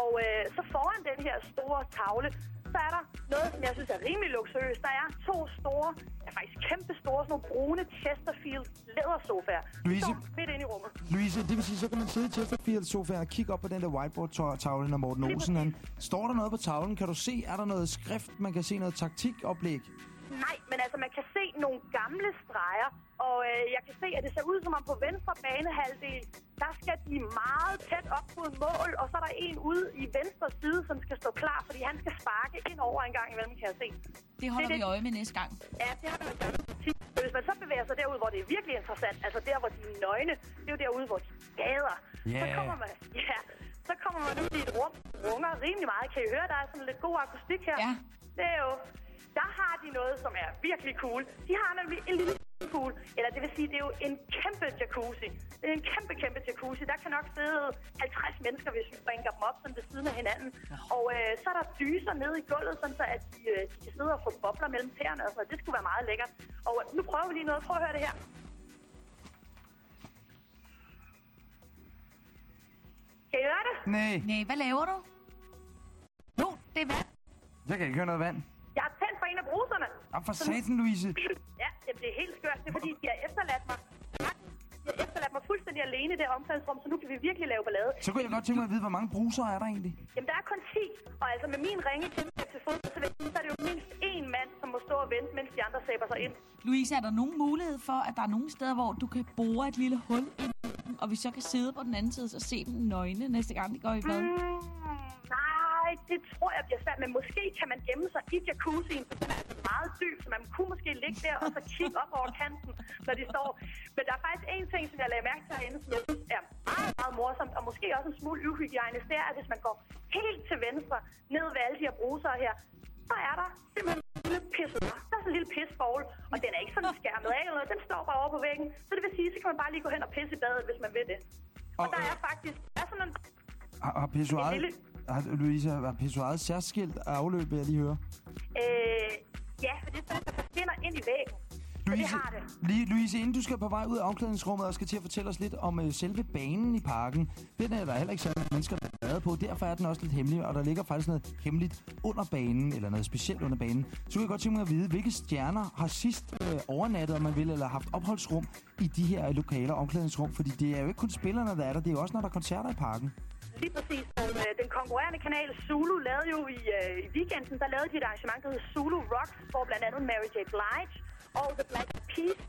Og øh, så foran den her store tavle, så er der noget, som jeg synes er rimelig luksuriøst. Der er to store, ja faktisk kæmpe store, sådan nogle brune Chesterfield lædersofaer. De Louise? står midt inde i rummet. Louise, det vil sige, så kan man sidde i Chesterfield-sofaen og kigge op på den der whiteboard-tavle, når Morten Olsen han. Står der noget på tavlen? Kan du se, er der noget skrift? Man kan se noget taktikoplæg? Nej, men altså man kan se nogle gamle streger, og øh, jeg kan se, at det ser ud som om på venstre banehalvdel, der skal de meget tæt op mod mål, og så er der en ude i venstre side, som skal stå klar, fordi han skal sparke ind over en gang imellem, kan jeg se. Det holder Det er vi det. øje med næste gang. Ja, det har man gjort. tit. Men Hvis man så bevæger sig derud, hvor det er virkelig interessant, altså der, hvor de er nøgne, det er jo derude, hvor de gader. Så Ja. kommer man, ja, så kommer man ud i et rum, runger rimelig meget. Kan I høre, der er sådan lidt god akustik her? Ja. Det er jo, der har de noget, som er virkelig cool. De har nemlig en lille pool, eller det vil sige, det er jo en kæmpe jacuzzi. Det er en kæmpe, kæmpe jacuzzi. Der kan nok sidde 50 mennesker, hvis vi bringer dem op sådan ved siden af hinanden. Og øh, så er der dyser nede i gulvet, sådan så at de, øh, de kan sidde og få bobler mellem tæerne. noget. Det skulle være meget lækkert. Og øh, nu prøver vi lige noget. Prøv at høre det her. Kan I høre det? Nej, Nej, hvad laver du? Jo, det er vand. jeg kan ikke høre noget vand. Jeg har tændt for en af bruserne. Ah, for satan, Louise. Ja, jamen, det er helt skørt. Det er fordi, de har efterladt mig. De har efterladt mig fuldstændig alene i det omklædningsrum, så nu kan vi virkelig lave ballade. Så kunne jeg godt tænke mig at vide, hvor mange bruser er der egentlig? Jamen, der er kun 10, og altså med min ringe til fodbold, så er det jo mindst én mand, som må stå og vente, mens de andre sæber sig ind. Louise, er der nogen mulighed for, at der er nogle steder, hvor du kan bore et lille hul ind i den, og vi så kan sidde på den anden side og se dem nøgne næste gang, de går i bad? Mm, nej, det tror jeg bliver svært, men måske kan man gemme sig i jacuzzien, for den er altså meget dyb, så man kunne måske ligge der og så kigge op over kanten, når de står. Men der er faktisk en ting, som jeg lagde mærke til herinde, som jeg synes er meget, meget morsomt, og måske også en smule uhygiejnisk, det er, at hvis man går helt til venstre, ned ved alle de her brusere her, så er der simpelthen en lille pissoir. Der er sådan en lille pisbowl, og den er ikke sådan skærmet af eller noget. Den står bare over på væggen. Så det vil sige, så kan man bare lige gå hen og pisse i badet, hvis man vil det. Og, Og, der øh, er faktisk der er sådan en Har, har pissoiret, En lille- har, Louise, har pissoiret særskilt afløb, vil jeg lige høre? Øh, ja, for det er sådan, der forsvinder ind i væggen. Louise, det. lige, Louise, inden du skal på vej ud af omklædningsrummet og skal til at fortælle os lidt om øh, selve banen i parken, den er der heller ikke så mange mennesker, der har været på. Derfor er den også lidt hemmelig, og der ligger faktisk noget hemmeligt under banen, eller noget specielt under banen. Så kunne jeg godt tænke mig at vide, hvilke stjerner har sidst øh, overnattet, om man vil, eller haft opholdsrum i de her øh, lokaler omklædningsrum? Fordi det er jo ikke kun spillerne, der er der, det er jo også, når der er koncerter i parken. Lige præcis. Og, øh, den konkurrerende kanal Zulu lavede jo i, øh, i weekenden, der lavede de et arrangement, der hed Zulu Rocks, hvor blandt andet Mary J. Blige og The Black Peas.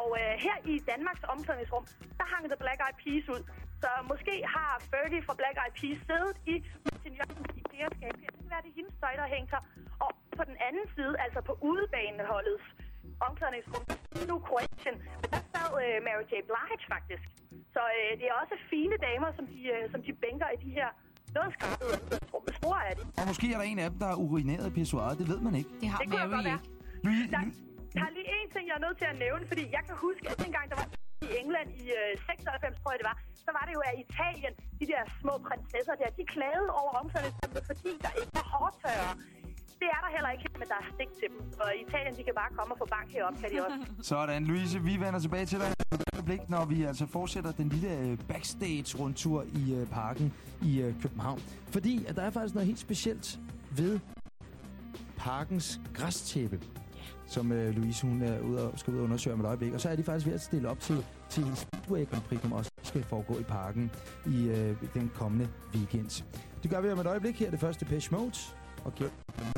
Og øh, her i Danmarks omklædningsrum, der hang The Black Eyed Peas ud. Så måske har Fergie fra Black Eyed Peas siddet i Martin Jørgensens IKEA-skab. Det kan være, det er hendes tøj, der hængt her. Og på den anden side, altså på udebaneholdets omklædningsrum, nu Question, men der sad øh, Mary J. Blige faktisk. Så øh, det er også fine damer, som de, øh, som de bænker i de her noget skrabede omklædningsrum. Store er de. Og måske er der en af dem, der er urineret i pissoiret, det ved man ikke. Det har Det godt Mary være. ikke. Der, der er lige en ting, jeg er nødt til at nævne, fordi jeg kan huske, at dengang der var i England i øh, 96, tror jeg det var, så var det jo af Italien, de der små prinsesser der, de klagede over omklædningsrummet, fordi der ikke var hårdtørre. Det er der heller ikke, men der er stik til dem. Og i Italien, de kan bare komme og få bank herop, kan de også. [laughs] Sådan, Louise, vi vender tilbage til dig i et øjeblik, når vi altså fortsætter den lille øh, backstage-rundtur i øh, parken i øh, København. Fordi at der er faktisk noget helt specielt ved parkens græstæppe, som øh, Louise hun øh, er ude og, skal ud og undersøge om et øjeblik. Og så er de faktisk ved at stille op til, til Speedway Grand Prix, som også skal foregå i parken i øh, den kommende weekend. Det gør vi om et øjeblik her, det første Depeche Mode, og giver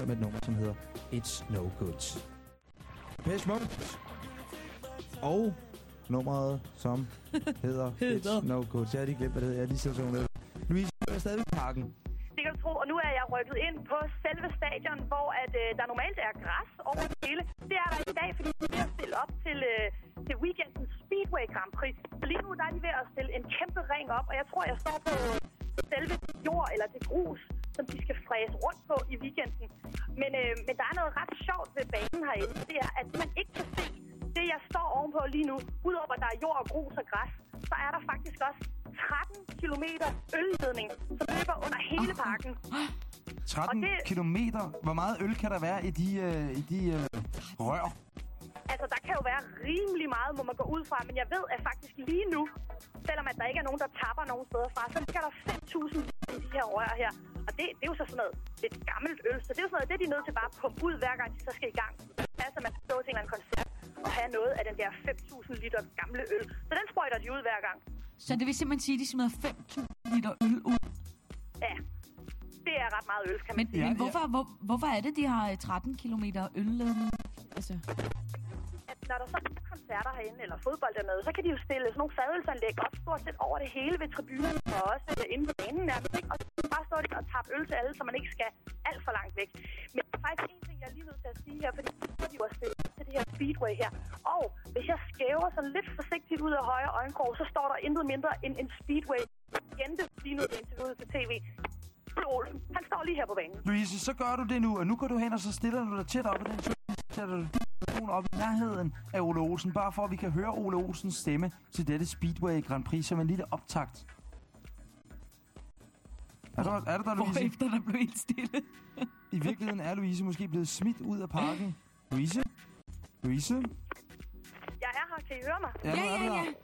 med et nummer, som hedder It's No Good. Depeche Mode. Og nummeret, som [laughs] hedder. It's No Good. Jeg har lige glemt, hvad det hedder. Jeg har lige set sådan. Louise, du er stadig i parken. Det kan du tro, og nu er jeg rykket ind på selve stadion, hvor at, øh, der normalt er græs over det hele. Det er der i dag, fordi vi er stille op til, øh, til weekendens Speedway Grand Prix. Så lige nu der er de ved at stille en kæmpe ring op, og jeg tror, jeg står på selve jord eller det grus, som de skal fræse rundt på i weekenden. Men, øh, men der er noget ret sjovt ved banen herinde. Det er, at man ikke kan se det, jeg står ovenpå lige nu. Udover at der er jord og grus og græs, så er der faktisk også 13 km ølledning, som løber under hele parken. 13 det- kilometer. Hvor meget øl kan der være i de, øh, i de øh, rør? Altså, der kan jo være rimelig meget, må man gå ud fra, men jeg ved, at faktisk lige nu, selvom at der ikke er nogen, der tapper nogen steder fra, så ligger der 5.000 i de her rør her. Og det, det er jo så sådan noget lidt gammelt øl, så det er jo sådan noget, det er de nødt til bare at pumpe ud, hver gang de så skal i gang. Altså, man skal stå til en eller anden koncert og have noget af den der 5.000 liter gamle øl. Så den sprøjter de ud hver gang. Så det vil simpelthen sige, at de smider 5.000 liter øl ud. Ja, det er ret meget øl, kan man Men, sige. men hvorfor, hvor, hvorfor er det, de har øh, 13 km ølledning? Altså, at når der så er koncerter herinde, eller fodbold dernede, så kan de jo stille sådan nogle fadølsanlæg op stort set over det hele ved tribunen, og også øh, inde på banen nærmest, ikke? Og så bare står de og tappe øl til alle, så man ikke skal alt for langt væk. Men der er faktisk en ting, jeg er lige nødt til at sige her, fordi så er de jo at stille til det her speedway her. Og hvis jeg skæver sådan lidt forsigtigt ud af højre øjenkrog, så står der intet mindre end en speedway legende lige nu interviewet til tv. Olsen, han står lige her på banen. Louise, så gør du det nu, og nu går du hen, og så stiller du dig tæt op i den sætter du telefonen op i nærheden af Ole Olsen, bare for at vi kan høre Ole Olsens stemme til dette Speedway Grand Prix som en lille optakt. Er du, er du der, Louise? hvorefter der blev helt stille. I virkeligheden er Louise måske blevet smidt ud af parken. Louise? Louise? Jeg er her, kan I høre mig? Ja, nu er du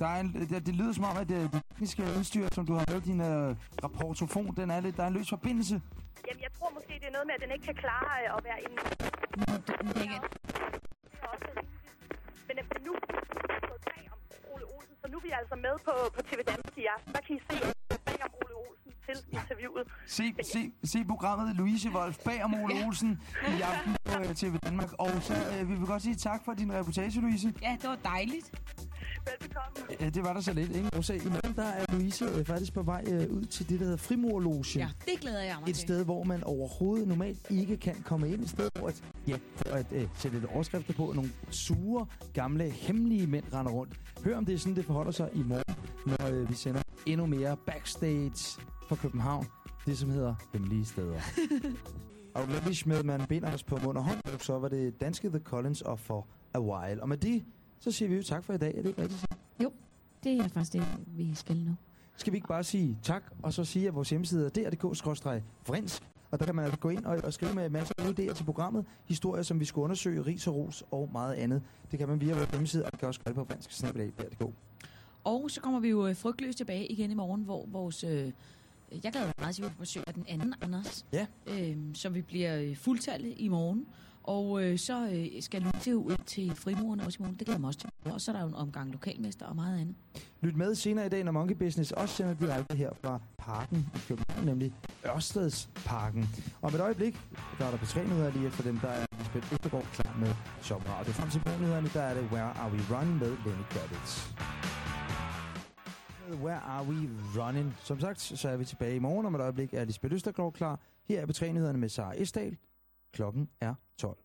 der. Der er en, det, det lyder som om, at det, det tekniske udstyr, som du har med din uh, rapportofon, den er lidt, der er en løs forbindelse. Jamen, jeg tror måske, det er noget med, at den ikke kan klare øh, at være inde. Nå, det, det, Det er også. Men, øh, men nu er vi gået bag om Ole Olsen, så nu er vi altså med på, på TV Danmark i aften. Der kan I se bag om Ole Olsen til interviewet. Se, se, se programmet Louise Wolf bag om Ole Olsen i aften på uh, TV Danmark. Og så uh, vi vil godt sige tak for din reportage, Louise. Ja, det var dejligt. Velbekomme. Ja, det var der så lidt, ikke? Årsag. I morgen der er Louise øh, faktisk på vej øh, ud til det, der hedder Frimurlogen. Ja, det glæder jeg mig Et til. sted, hvor man overhovedet normalt ikke kan komme ind. Et sted, hvor at, ja, for at øh, sætte lidt overskrifter på, nogle sure, gamle, hemmelige mænd render rundt. Hør om det er sådan, det forholder sig i morgen, når øh, vi sender endnu mere backstage fra København. Det, som hedder Hemmelige Steder. [laughs] og Lavish med, man binder os på mund og hånd, så var det danske The Collins og For A While. Og med det, så siger vi jo tak for i dag. Er det ikke rigtigt? Det er faktisk det, vi skal nu. Skal vi ikke bare sige tak, og så sige, at vores hjemmeside er dr.dk-vrins, og der kan man altså gå ind og, og skrive med masser af idéer til programmet, historier, som vi skal undersøge, ris og ros og meget andet. Det kan man via vores hjemmeside, og det kan også gøre det på fransk Og så kommer vi jo øh, frygtløst tilbage igen i morgen, hvor vores... Øh, jeg glæder mig meget til, at vi får besøg af den anden Anders. Ja. Øh, så vi bliver øh, fuldtallet i morgen. Og øh, så øh, skal Louise jo ud til frimurerne også i morgen. Det glæder mig også til. Og så er der jo en omgang lokalmester og meget andet. Lyt med senere i dag, når Monkey Business også sender direkte her fra parken i København, nemlig Ørstedsparken. Om et øjeblik, der er der på tre nyheder lige efter dem, der er Lisbeth Østergaard klar med sommerradio. Frem til nyhederne, der er det Where Are We Running med Lenny Kravitz. Where Are We Running? Som sagt, så er vi tilbage i morgen. Om et øjeblik er Lisbeth Østergaard klar. Her er på tre nyhederne med Sara Esdal. Klokken er 12.